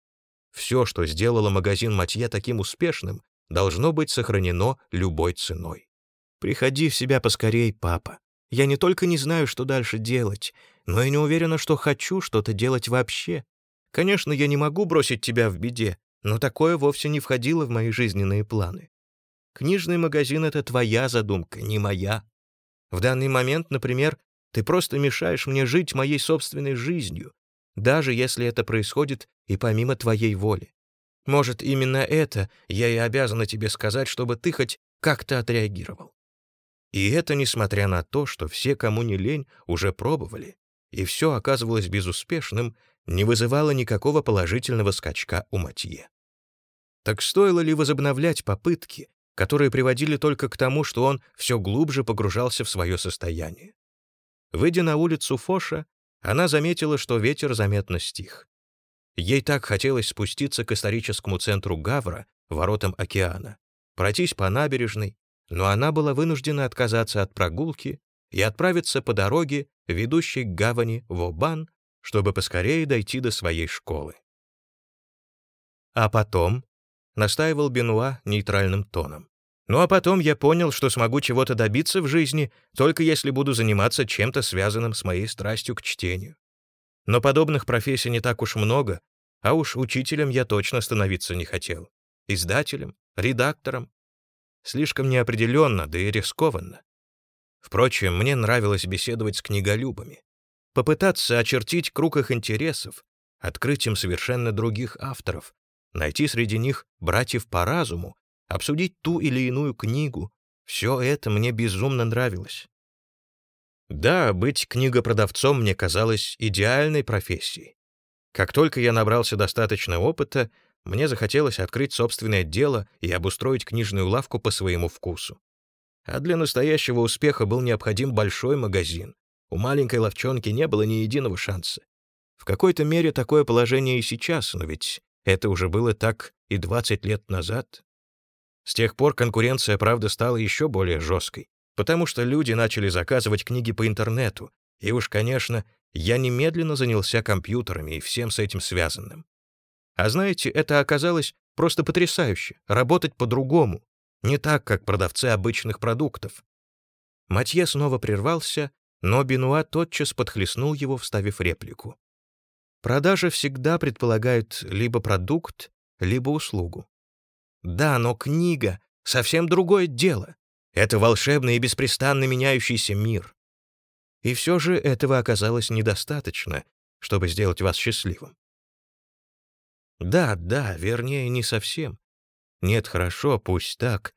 Все, что сделало магазин Матье таким успешным, должно быть сохранено любой ценой. «Приходи в себя поскорей, папа. Я не только не знаю, что дальше делать, но и не уверена, что хочу что-то делать вообще. Конечно, я не могу бросить тебя в беде, но такое вовсе не входило в мои жизненные планы. Книжный магазин — это твоя задумка, не моя. В данный момент, например, ты просто мешаешь мне жить моей собственной жизнью, даже если это происходит и помимо твоей воли. Может, именно это я и обязана тебе сказать, чтобы ты хоть как-то отреагировал. И это несмотря на то, что все, кому не лень, уже пробовали, и все оказывалось безуспешным, не вызывало никакого положительного скачка у Матье. Так стоило ли возобновлять попытки, которые приводили только к тому, что он все глубже погружался в свое состояние? Выйдя на улицу Фоша, она заметила, что ветер заметно стих. Ей так хотелось спуститься к историческому центру Гавра, воротам океана, пройтись по набережной, но она была вынуждена отказаться от прогулки и отправиться по дороге, ведущей к гавани в Обан, чтобы поскорее дойти до своей школы. А потом, настаивал Бенуа нейтральным тоном, ну а потом я понял, что смогу чего-то добиться в жизни, только если буду заниматься чем-то связанным с моей страстью к чтению. Но подобных профессий не так уж много, а уж учителем я точно становиться не хотел. Издателем, редактором, Слишком неопределенно, да и рискованно. Впрочем, мне нравилось беседовать с книголюбами, попытаться очертить круг их интересов, открыть им совершенно других авторов, найти среди них братьев по разуму, обсудить ту или иную книгу. Все это мне безумно нравилось. Да, быть книгопродавцом мне казалось идеальной профессией. Как только я набрался достаточно опыта, мне захотелось открыть собственное дело и обустроить книжную лавку по своему вкусу. А для настоящего успеха был необходим большой магазин. У маленькой ловчонки не было ни единого шанса. В какой-то мере такое положение и сейчас, но ведь это уже было так и 20 лет назад. С тех пор конкуренция, правда, стала еще более жесткой, потому что люди начали заказывать книги по интернету, и уж, конечно, я немедленно занялся компьютерами и всем с этим связанным. А знаете, это оказалось просто потрясающе — работать по-другому, не так, как продавцы обычных продуктов. Матье снова прервался, но Бенуа тотчас подхлестнул его, вставив реплику. Продажа всегда предполагает либо продукт, либо услугу. Да, но книга — совсем другое дело. Это волшебный и беспрестанно меняющийся мир. И все же этого оказалось недостаточно, чтобы сделать вас счастливым. Да, да, вернее, не совсем. Нет, хорошо, пусть так.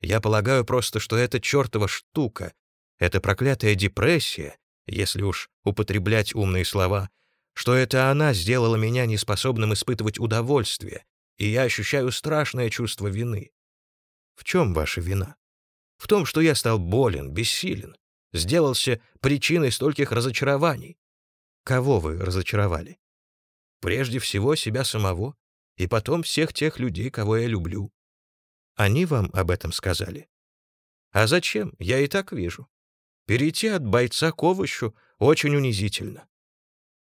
Я полагаю просто, что это чертова штука, это проклятая депрессия, если уж употреблять умные слова, что это она сделала меня неспособным испытывать удовольствие, и я ощущаю страшное чувство вины. В чем ваша вина? В том, что я стал болен, бессилен, сделался причиной стольких разочарований. Кого вы разочаровали? Прежде всего себя самого, и потом всех тех людей, кого я люблю. Они вам об этом сказали? А зачем? Я и так вижу. Перейти от бойца к овощу очень унизительно.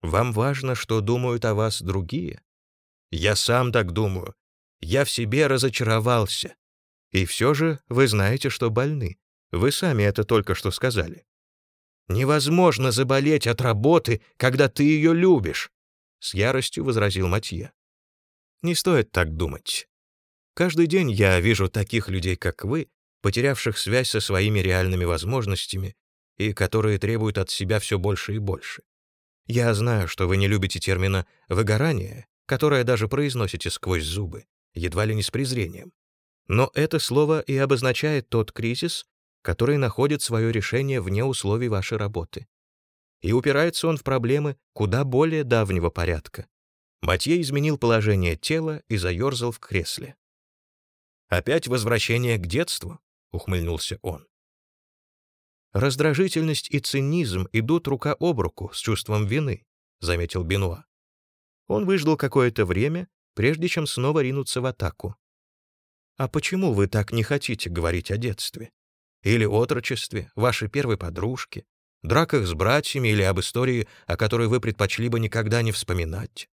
Вам важно, что думают о вас другие. Я сам так думаю. Я в себе разочаровался. И все же вы знаете, что больны. Вы сами это только что сказали. Невозможно заболеть от работы, когда ты ее любишь, с яростью возразил Матье. Не стоит так думать. Каждый день я вижу таких людей, как вы, потерявших связь со своими реальными возможностями и которые требуют от себя все больше и больше. Я знаю, что вы не любите термина «выгорание», которое даже произносите сквозь зубы, едва ли не с презрением. Но это слово и обозначает тот кризис, который находит свое решение вне условий вашей работы. И упирается он в проблемы куда более давнего порядка. Матье изменил положение тела и заерзал в кресле. «Опять возвращение к детству?» — ухмыльнулся он. «Раздражительность и цинизм идут рука об руку с чувством вины», — заметил Бенуа. Он выждал какое-то время, прежде чем снова ринуться в атаку. «А почему вы так не хотите говорить о детстве? Или отрочестве, вашей первой подружке, драках с братьями или об истории, о которой вы предпочли бы никогда не вспоминать?»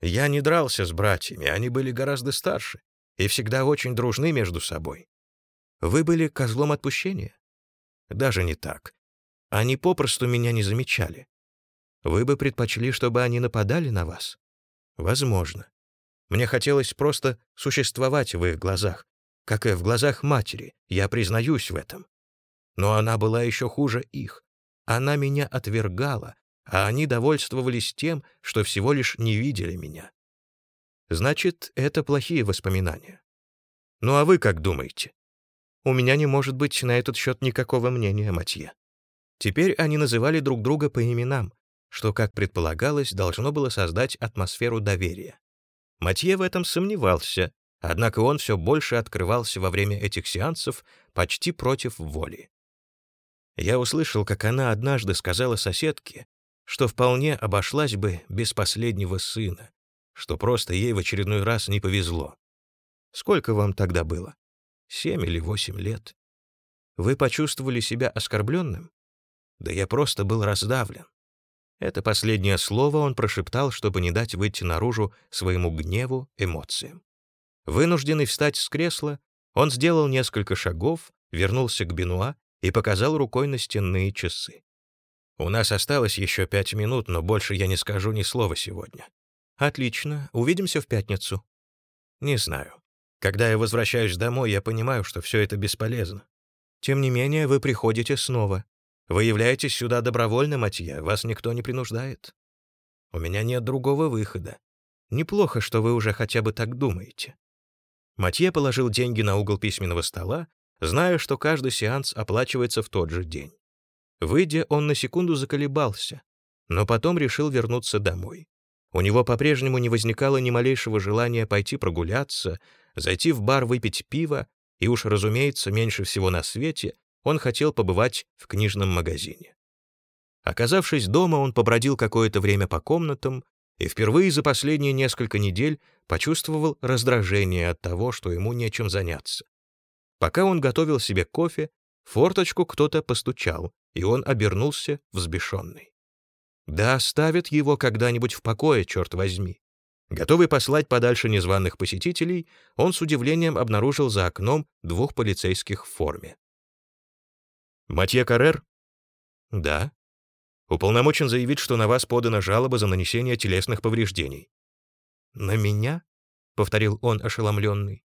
«Я не дрался с братьями, они были гораздо старше и всегда очень дружны между собой. Вы были козлом отпущения? Даже не так. Они попросту меня не замечали. Вы бы предпочли, чтобы они нападали на вас? Возможно. Мне хотелось просто существовать в их глазах, как и в глазах матери, я признаюсь в этом. Но она была еще хуже их. Она меня отвергала, а они довольствовались тем, что всего лишь не видели меня. Значит, это плохие воспоминания. Ну а вы как думаете? У меня не может быть на этот счет никакого мнения, Матье. Теперь они называли друг друга по именам, что, как предполагалось, должно было создать атмосферу доверия. Матье в этом сомневался, однако он все больше открывался во время этих сеансов почти против воли. Я услышал, как она однажды сказала соседке, что вполне обошлась бы без последнего сына, что просто ей в очередной раз не повезло. Сколько вам тогда было? Семь или восемь лет. Вы почувствовали себя оскорбленным? Да я просто был раздавлен. Это последнее слово он прошептал, чтобы не дать выйти наружу своему гневу, эмоциям. Вынужденный встать с кресла, он сделал несколько шагов, вернулся к Бенуа и показал рукой на стенные часы. «У нас осталось еще пять минут, но больше я не скажу ни слова сегодня. «Отлично. Увидимся в пятницу». «Не знаю. Когда я возвращаюсь домой, я понимаю, что все это бесполезно. Тем не менее, вы приходите снова. Вы являетесь сюда добровольно, Матья, вас никто не принуждает. У меня нет другого выхода. Неплохо, что вы уже хотя бы так думаете». Матье положил деньги на угол письменного стола, зная, что каждый сеанс оплачивается в тот же день. Выйдя, он на секунду заколебался, но потом решил вернуться домой. У него по-прежнему не возникало ни малейшего желания пойти прогуляться, зайти в бар выпить пиво, и уж, разумеется, меньше всего на свете он хотел побывать в книжном магазине. Оказавшись дома, он побродил какое-то время по комнатам и впервые за последние несколько недель почувствовал раздражение от того, что ему нечем заняться. Пока он готовил себе кофе, форточку кто-то постучал, и он обернулся взбешенный. Да оставит его когда-нибудь в покое, черт возьми. Готовый послать подальше незваных посетителей, он с удивлением обнаружил за окном двух полицейских в форме. «Матье Каррер?» «Да». «Уполномочен заявить, что на вас подана жалоба за нанесение телесных повреждений». «На меня?» — повторил он ошеломленный.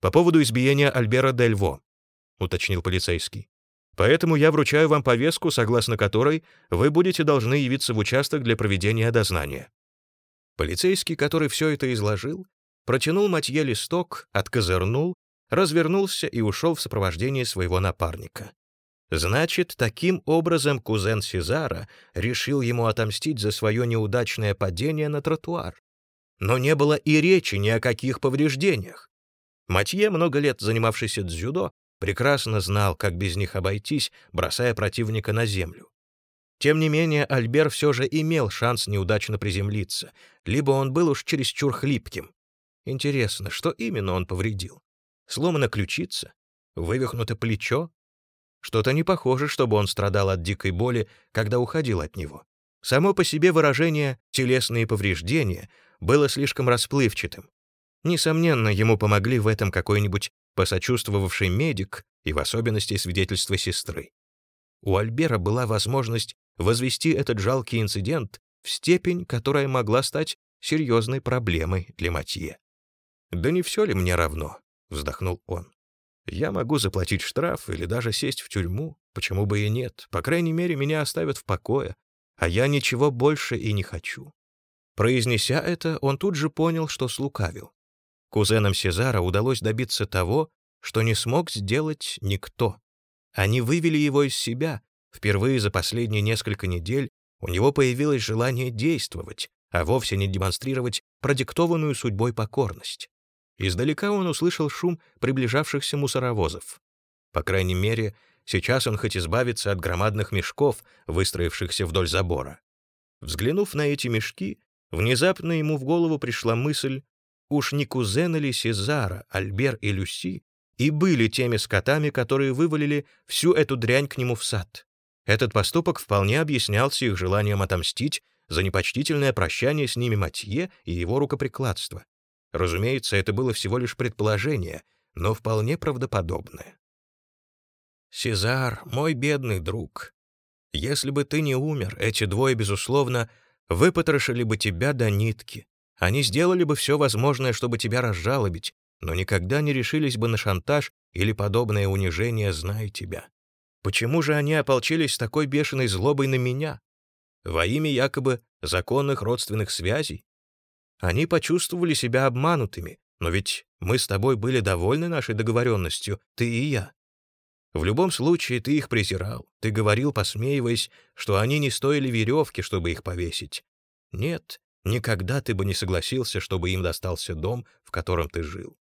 «По поводу избиения Альбера Дельво», — уточнил полицейский. «Поэтому я вручаю вам повестку, согласно которой вы будете должны явиться в участок для проведения дознания». Полицейский, который все это изложил, протянул Матье листок, откозырнул, развернулся и ушел в сопровождении своего напарника. Значит, таким образом кузен Сезара решил ему отомстить за свое неудачное падение на тротуар. Но не было и речи ни о каких повреждениях. Матье, много лет занимавшийся дзюдо, прекрасно знал, как без них обойтись, бросая противника на землю. Тем не менее, Альбер все же имел шанс неудачно приземлиться, либо он был уж чересчур хлипким. Интересно, что именно он повредил? Сломана ключица? Вывихнуто плечо? Что-то не похоже, чтобы он страдал от дикой боли, когда уходил от него. Само по себе выражение «телесные повреждения» было слишком расплывчатым. Несомненно, ему помогли в этом какой-нибудь посочувствовавший медик и в особенности свидетельство сестры. У Альбера была возможность возвести этот жалкий инцидент в степень, которая могла стать серьезной проблемой для Матье. «Да не все ли мне равно?» — вздохнул он. «Я могу заплатить штраф или даже сесть в тюрьму, почему бы и нет. По крайней мере, меня оставят в покое, а я ничего больше и не хочу». Произнеся это, он тут же понял, что слукавил. Кузенам Сезара удалось добиться того, что не смог сделать никто. Они вывели его из себя, Впервые за последние несколько недель у него появилось желание действовать, а вовсе не демонстрировать продиктованную судьбой покорность. Издалека он услышал шум приближавшихся мусоровозов. По крайней мере, сейчас он хоть избавится от громадных мешков, выстроившихся вдоль забора. Взглянув на эти мешки, внезапно ему в голову пришла мысль, уж не кузены ли Сезара, Альбер и Люси и были теми скотами, которые вывалили всю эту дрянь к нему в сад. Этот поступок вполне объяснялся их желанием отомстить за непочтительное прощание с ними Матье и его рукоприкладство. Разумеется, это было всего лишь предположение, но вполне правдоподобное. «Сезар, мой бедный друг, если бы ты не умер, эти двое, безусловно, выпотрошили бы тебя до нитки. Они сделали бы все возможное, чтобы тебя разжалобить, но никогда не решились бы на шантаж или подобное унижение, зная тебя. Почему же они ополчились с такой бешеной злобой на меня? Во имя якобы законных родственных связей? Они почувствовали себя обманутыми, но ведь мы с тобой были довольны нашей договоренностью, ты и я. В любом случае ты их презирал, ты говорил, посмеиваясь, что они не стоили веревки, чтобы их повесить. Нет, никогда ты бы не согласился, чтобы им достался дом, в котором ты жил.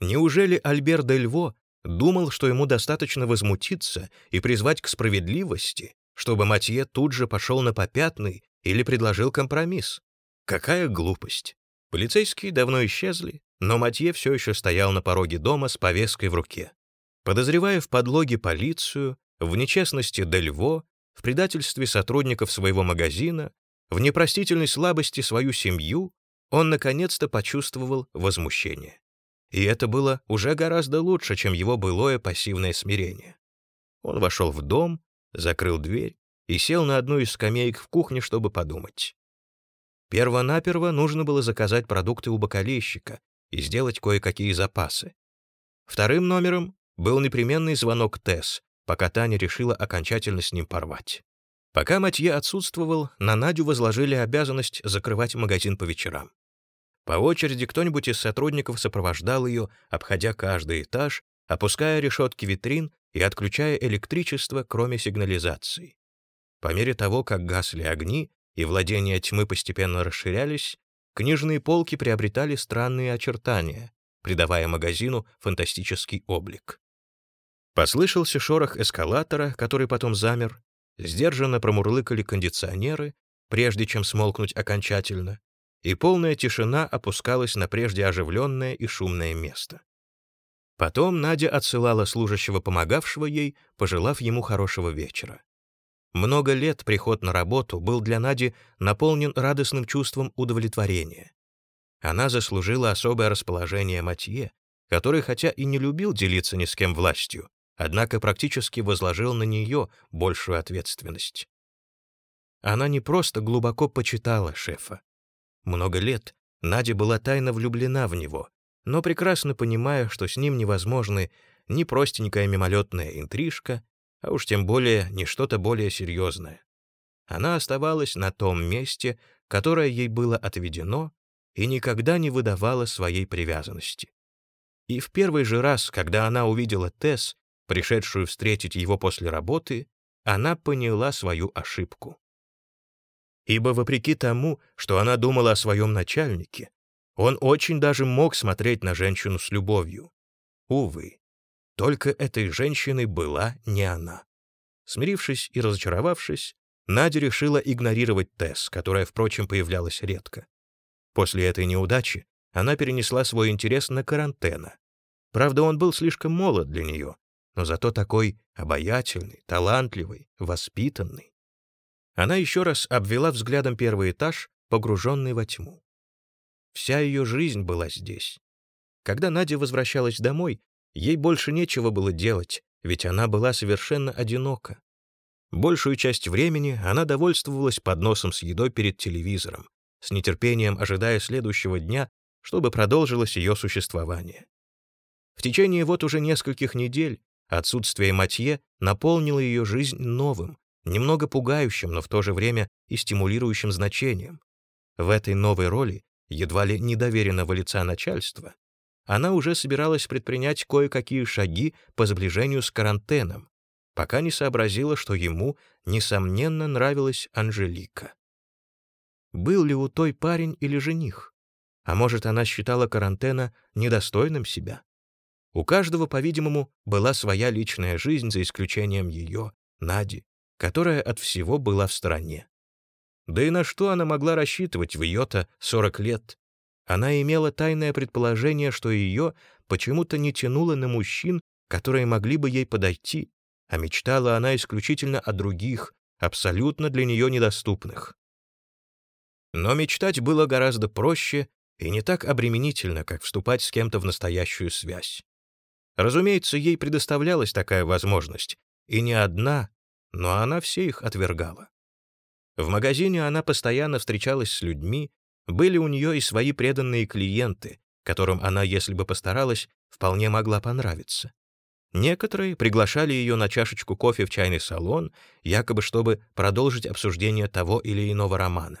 Неужели Альбер Дельво Думал, что ему достаточно возмутиться и призвать к справедливости, чтобы Матье тут же пошел на попятный или предложил компромисс. Какая глупость! Полицейские давно исчезли, но Матье все еще стоял на пороге дома с повесткой в руке. Подозревая в подлоге полицию, в нечестности Дельво, в предательстве сотрудников своего магазина, в непростительной слабости свою семью, он наконец-то почувствовал возмущение. И это было уже гораздо лучше, чем его былое пассивное смирение. Он вошел в дом, закрыл дверь и сел на одну из скамеек в кухне, чтобы подумать. Первонаперво нужно было заказать продукты у бакалейщика и сделать кое-какие запасы. Вторым номером был непременный звонок Тесс, пока Таня решила окончательно с ним порвать. Пока Матье отсутствовал, на Надю возложили обязанность закрывать магазин по вечерам. По очереди кто-нибудь из сотрудников сопровождал ее, обходя каждый этаж, опуская решетки витрин и отключая электричество, кроме сигнализации. По мере того, как гасли огни и владения тьмы постепенно расширялись, книжные полки приобретали странные очертания, придавая магазину фантастический облик. Послышался шорох эскалатора, который потом замер. сдержанно промурлыкали кондиционеры, прежде чем смолкнуть окончательно, и полная тишина опускалась на прежде оживленное и шумное место. Потом Надя отсылала служащего, помогавшего ей, пожелав ему хорошего вечера. Много лет приход на работу был для Нади наполнен радостным чувством удовлетворения. Она заслужила особое расположение Матье, который хотя и не любил делиться ни с кем властью, однако практически возложил на нее большую ответственность. Она не просто глубоко почитала шефа. Много лет Надя была тайно влюблена в него, но прекрасно понимая, что с ним невозможны ни простенькая мимолетная интрижка, а уж тем более не что-то более серьезное. Она оставалась на том месте, которое ей было отведено, и никогда не выдавала своей привязанности. И в первый же раз, когда она увидела Тесс, пришедшую встретить его после работы, она поняла свою ошибку. Ибо вопреки тому, что она думала о своем начальнике, он очень даже мог смотреть на женщину с любовью. Увы, только этой женщиной была не она. Смирившись и разочаровавшись, Надя решила игнорировать Тесс, которая, впрочем, появлялась редко. После этой неудачи она перенесла свой интерес на карантена. Правда, он был слишком молод для нее, но зато такой обаятельный, талантливый, воспитанный. Она еще раз обвела взглядом первый этаж, погруженный во тьму. Вся ее жизнь была здесь. Когда Надя возвращалась домой, ей больше нечего было делать, ведь она была совершенно одинока. Большую часть времени она довольствовалась подносом с едой перед телевизором, с нетерпением ожидая следующего дня, чтобы продолжилось ее существование. В течение вот уже нескольких недель отсутствие Матье наполнило ее жизнь новым, немного пугающим, но в то же время и стимулирующим значением. В этой новой роли едва ли недоверенного лица начальства, она уже собиралась предпринять кое-какие шаги по сближению с карантеном, пока не сообразила, что ему, несомненно, нравилась Анжелика. Был ли у той парень или жених? А может, она считала карантена недостойным себя? У каждого, по-видимому, была своя личная жизнь, за исключением ее, Нади, которая от всего была в стороне. Да и на что она могла рассчитывать в ее-то 40 лет? Она имела тайное предположение, что ее почему-то не тянуло на мужчин, которые могли бы ей подойти, а мечтала она исключительно о других, абсолютно для нее недоступных. Но мечтать было гораздо проще и не так обременительно, как вступать с кем-то в настоящую связь. Разумеется, ей предоставлялась такая возможность, и не одна, но она все их отвергала. В магазине она постоянно встречалась с людьми, были у нее и свои преданные клиенты, которым она, если бы постаралась, вполне могла понравиться. Некоторые приглашали ее на чашечку кофе в чайный салон, якобы чтобы продолжить обсуждение того или иного романа.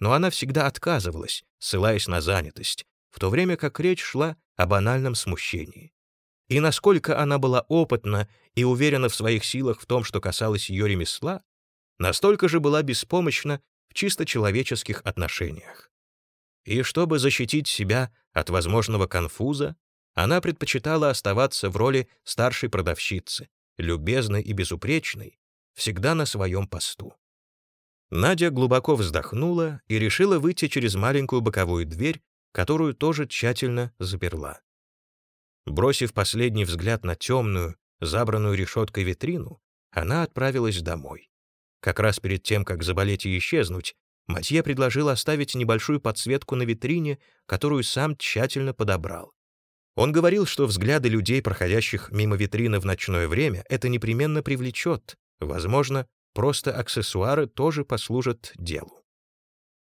Но она всегда отказывалась, ссылаясь на занятость, в то время как речь шла о банальном смущении. И насколько она была опытна и уверена в своих силах в том, что касалось ее ремесла, настолько же была беспомощна в чисто человеческих отношениях. И чтобы защитить себя от возможного конфуза, она предпочитала оставаться в роли старшей продавщицы, любезной и безупречной, всегда на своем посту. Надя глубоко вздохнула и решила выйти через маленькую боковую дверь, которую тоже тщательно заперла. Бросив последний взгляд на темную, забранную решеткой витрину, она отправилась домой. Как раз перед тем, как заболеть и исчезнуть, Матье предложил оставить небольшую подсветку на витрине, которую сам тщательно подобрал. Он говорил, что взгляды людей, проходящих мимо витрины в ночное время, это непременно привлечет. Возможно, просто аксессуары тоже послужат делу.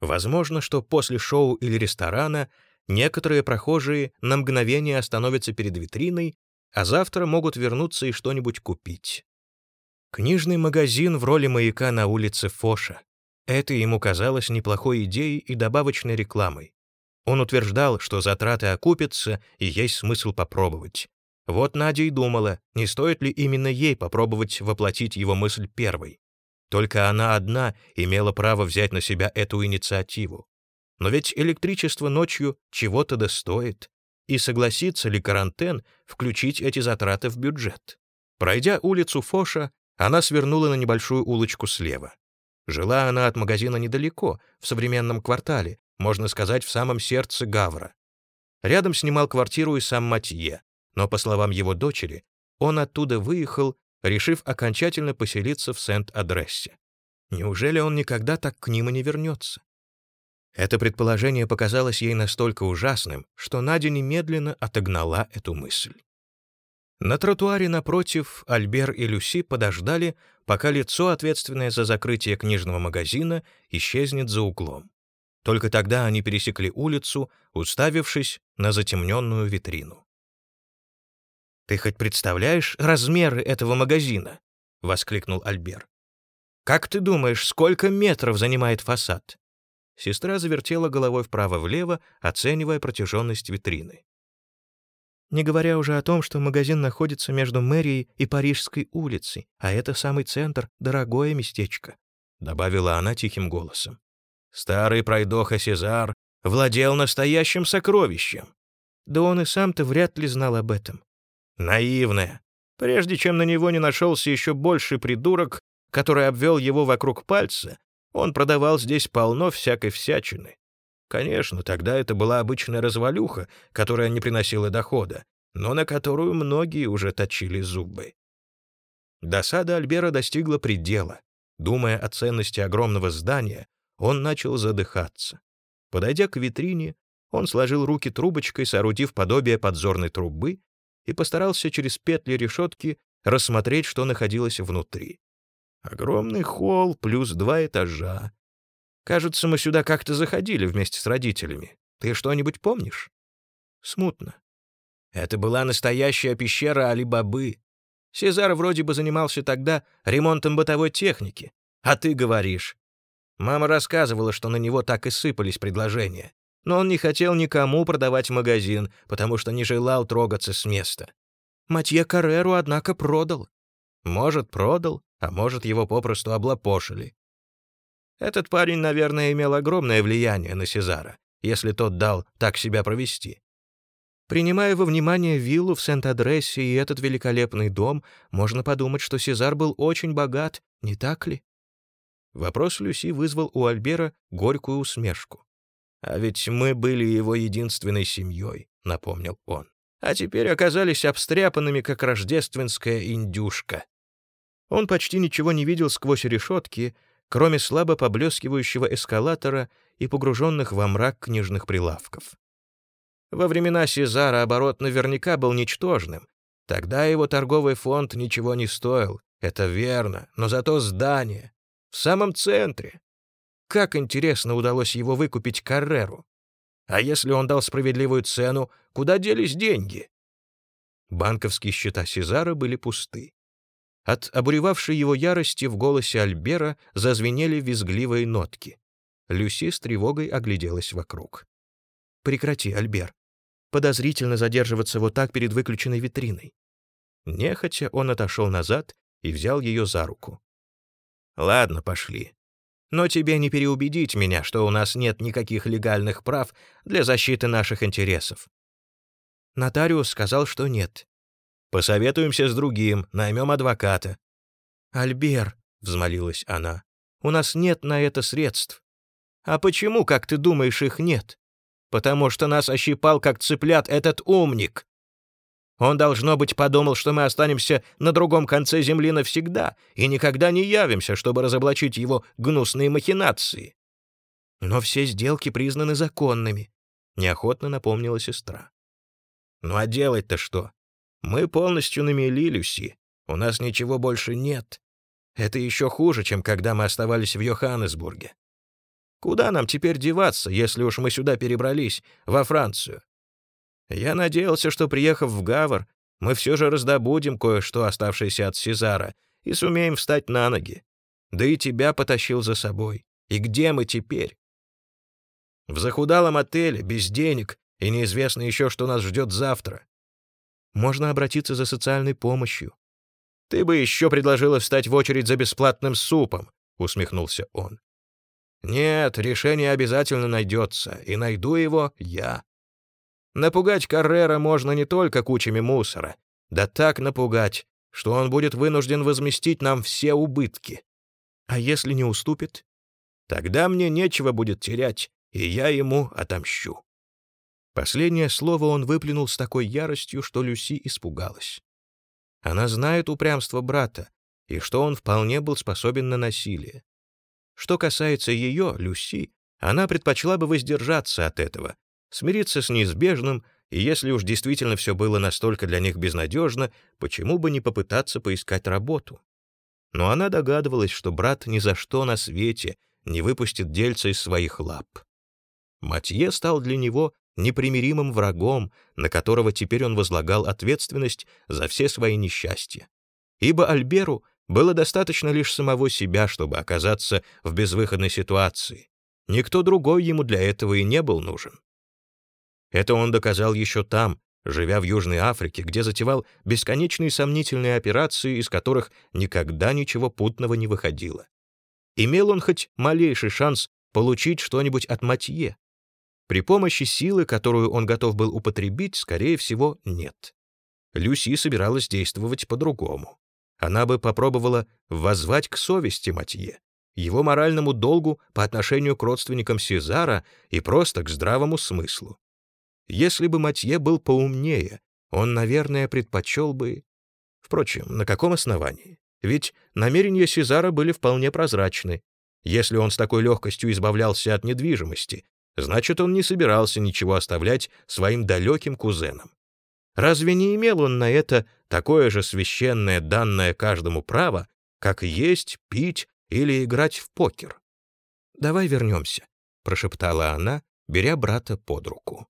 Возможно, что после шоу или ресторана некоторые прохожие на мгновение остановятся перед витриной, а завтра могут вернуться и что-нибудь купить. Книжный магазин в роли маяка на улице Фоша. Это ему казалось неплохой идеей и добавочной рекламой. Он утверждал, что затраты окупятся и есть смысл попробовать. Вот Надя и думала, не стоит ли именно ей попробовать воплотить его мысль первой. Только она одна имела право взять на себя эту инициативу. Но ведь электричество ночью чего-то достоит. И согласится ли карантен включить эти затраты в бюджет? Пройдя улицу Фоша, Она свернула на небольшую улочку слева. Жила она от магазина недалеко, в современном квартале, можно сказать, в самом сердце Гавра. Рядом снимал квартиру и сам Матье, но, по словам его дочери, он оттуда выехал, решив окончательно поселиться в Сент-Адрессе. Неужели он никогда так к ним и не вернется? Это предположение показалось ей настолько ужасным, что Надя немедленно отогнала эту мысль. На тротуаре напротив Альбер и Люси подождали, пока лицо, ответственное за закрытие книжного магазина, исчезнет за углом. Только тогда они пересекли улицу, уставившись на затемненную витрину. «Ты хоть представляешь размеры этого магазина?» — воскликнул Альбер. «Как ты думаешь, сколько метров занимает фасад?» Сестра завертела головой вправо-влево, оценивая протяженность витрины. Не говоря уже о том, что магазин находится между мэрией и Парижской улицей, а это самый центр, дорогое местечко», — добавила она тихим голосом. «Старый пройдоха Сезар владел настоящим сокровищем. Да он и сам-то вряд ли знал об этом. Наивная. Прежде чем на него не нашелся еще больший придурок, который обвел его вокруг пальца, он продавал здесь полно всякой всячины. Конечно, тогда это была обычная развалюха, которая не приносила дохода, но на которую многие уже точили зубы. Досада Альбера достигла предела. Думая о ценности огромного здания, он начал задыхаться. Подойдя к витрине, он сложил руки трубочкой, соорудив подобие подзорной трубы, и постарался через петли решетки рассмотреть, что находилось внутри. Огромный холл плюс два этажа. Кажется, мы сюда как-то заходили вместе с родителями. Ты что-нибудь помнишь? Смутно. Это была настоящая пещера Али-Бабы. Сезар вроде бы занимался тогда ремонтом бытовой техники. А ты говоришь. Мама рассказывала, что на него так и сыпались предложения. Но он не хотел никому продавать магазин, потому что не желал трогаться с места. Матье Карреру, однако, продал. Может, продал, а может, его попросту облапошили. Этот парень, наверное, имел огромное влияние на Сезара, если тот дал так себя провести. Принимая во внимание виллу в Сент-Адрессе и этот великолепный дом, можно подумать, что Сезар был очень богат, не так ли? Вопрос Люси вызвал у Альбера горькую усмешку. «А ведь мы были его единственной семьей», — напомнил он. «А теперь оказались обстряпанными, как рождественская индюшка». Он почти ничего не видел сквозь решетки, кроме слабо поблескивающего эскалатора и погруженных во мрак книжных прилавков. Во времена Сезара оборот наверняка был ничтожным. Тогда его торговый фонд ничего не стоил, это верно, но зато здание, в самом центре. Как интересно удалось его выкупить Карреру. А если он дал справедливую цену, куда делись деньги? Банковские счета Сезара были пусты. От обуревавшей его ярости в голосе Альбера зазвенели визгливые нотки. Люси с тревогой огляделась вокруг. «Прекрати, Альбер. Подозрительно задерживаться вот так перед выключенной витриной». Нехотя он отошел назад и взял ее за руку. «Ладно, пошли. Но тебе не переубедить меня, что у нас нет никаких легальных прав для защиты наших интересов». Нотариус сказал, что нет. Посоветуемся с другим, наймем адвоката». «Альбер», — взмолилась она, — «у нас нет на это средств». «А почему, как ты думаешь, их нет?» «Потому что нас ощипал, как цыплят, этот умник». Он, должно быть, подумал, что мы останемся на другом конце земли навсегда и никогда не явимся, чтобы разоблачить его гнусные махинации. Но все сделки признаны законными, — неохотно напомнила сестра. Ну а делать-то что? Мы полностью на Люси. У нас ничего больше нет. Это еще хуже, чем когда мы оставались в Йоханнесбурге. Куда нам теперь деваться, если уж мы сюда перебрались, во Францию? Я надеялся, что, приехав в Гавр, мы все же раздобудем кое-что, оставшееся от Сезара, и сумеем встать на ноги. Да и тебя потащил за собой. И где мы теперь? В захудалом отеле, без денег, и неизвестно еще, что нас ждет завтра. Можно обратиться за социальной помощью. Ты бы еще предложила встать в очередь за бесплатным супом, усмехнулся он. Нет, решение обязательно найдется, и найду его я. Напугать Каррера можно не только кучами мусора, да так напугать, что он будет вынужден возместить нам все убытки. А если не уступит? Тогда мне нечего будет терять, и я ему отомщу». Последнее слово он выплюнул с такой яростью, что Люси испугалась. Она знает упрямство брата, и что он вполне был способен на насилие. Что касается ее, Люси, она предпочла бы воздержаться от этого, смириться с неизбежным, и если уж действительно все было настолько для них безнадежно, почему бы не попытаться поискать работу? Но она догадывалась, что брат ни за что на свете не выпустит дельца из своих лап. Матье стал для него непримиримым врагом, на которого теперь он возлагал ответственность за все свои несчастья. Ибо Альберу было достаточно лишь самого себя, чтобы оказаться в безвыходной ситуации. Никто другой ему для этого и не был нужен. Это он доказал еще там, живя в Южной Африке, где затевал бесконечные сомнительные операции, из которых никогда ничего путного не выходило. Имел он хоть малейший шанс получить что-нибудь от Матье? При помощи силы, которую он готов был употребить, скорее всего, нет. Люси собиралась действовать по-другому. Она бы попробовала воззвать к совести Матье, его моральному долгу по отношению к родственникам Сезара и просто к здравому смыслу. Если бы Матье был поумнее, он, наверное, предпочел бы... Впрочем, на каком основании? Ведь намерения Сезара были вполне прозрачны. Если он с такой легкостью избавлялся от недвижимости, значит, он не собирался ничего оставлять своим далеким кузенам. Разве не имел он на это такое же священное данное каждому право, как есть, пить или играть в покер? «Давай вернемся», — прошептала она, беря брата под руку.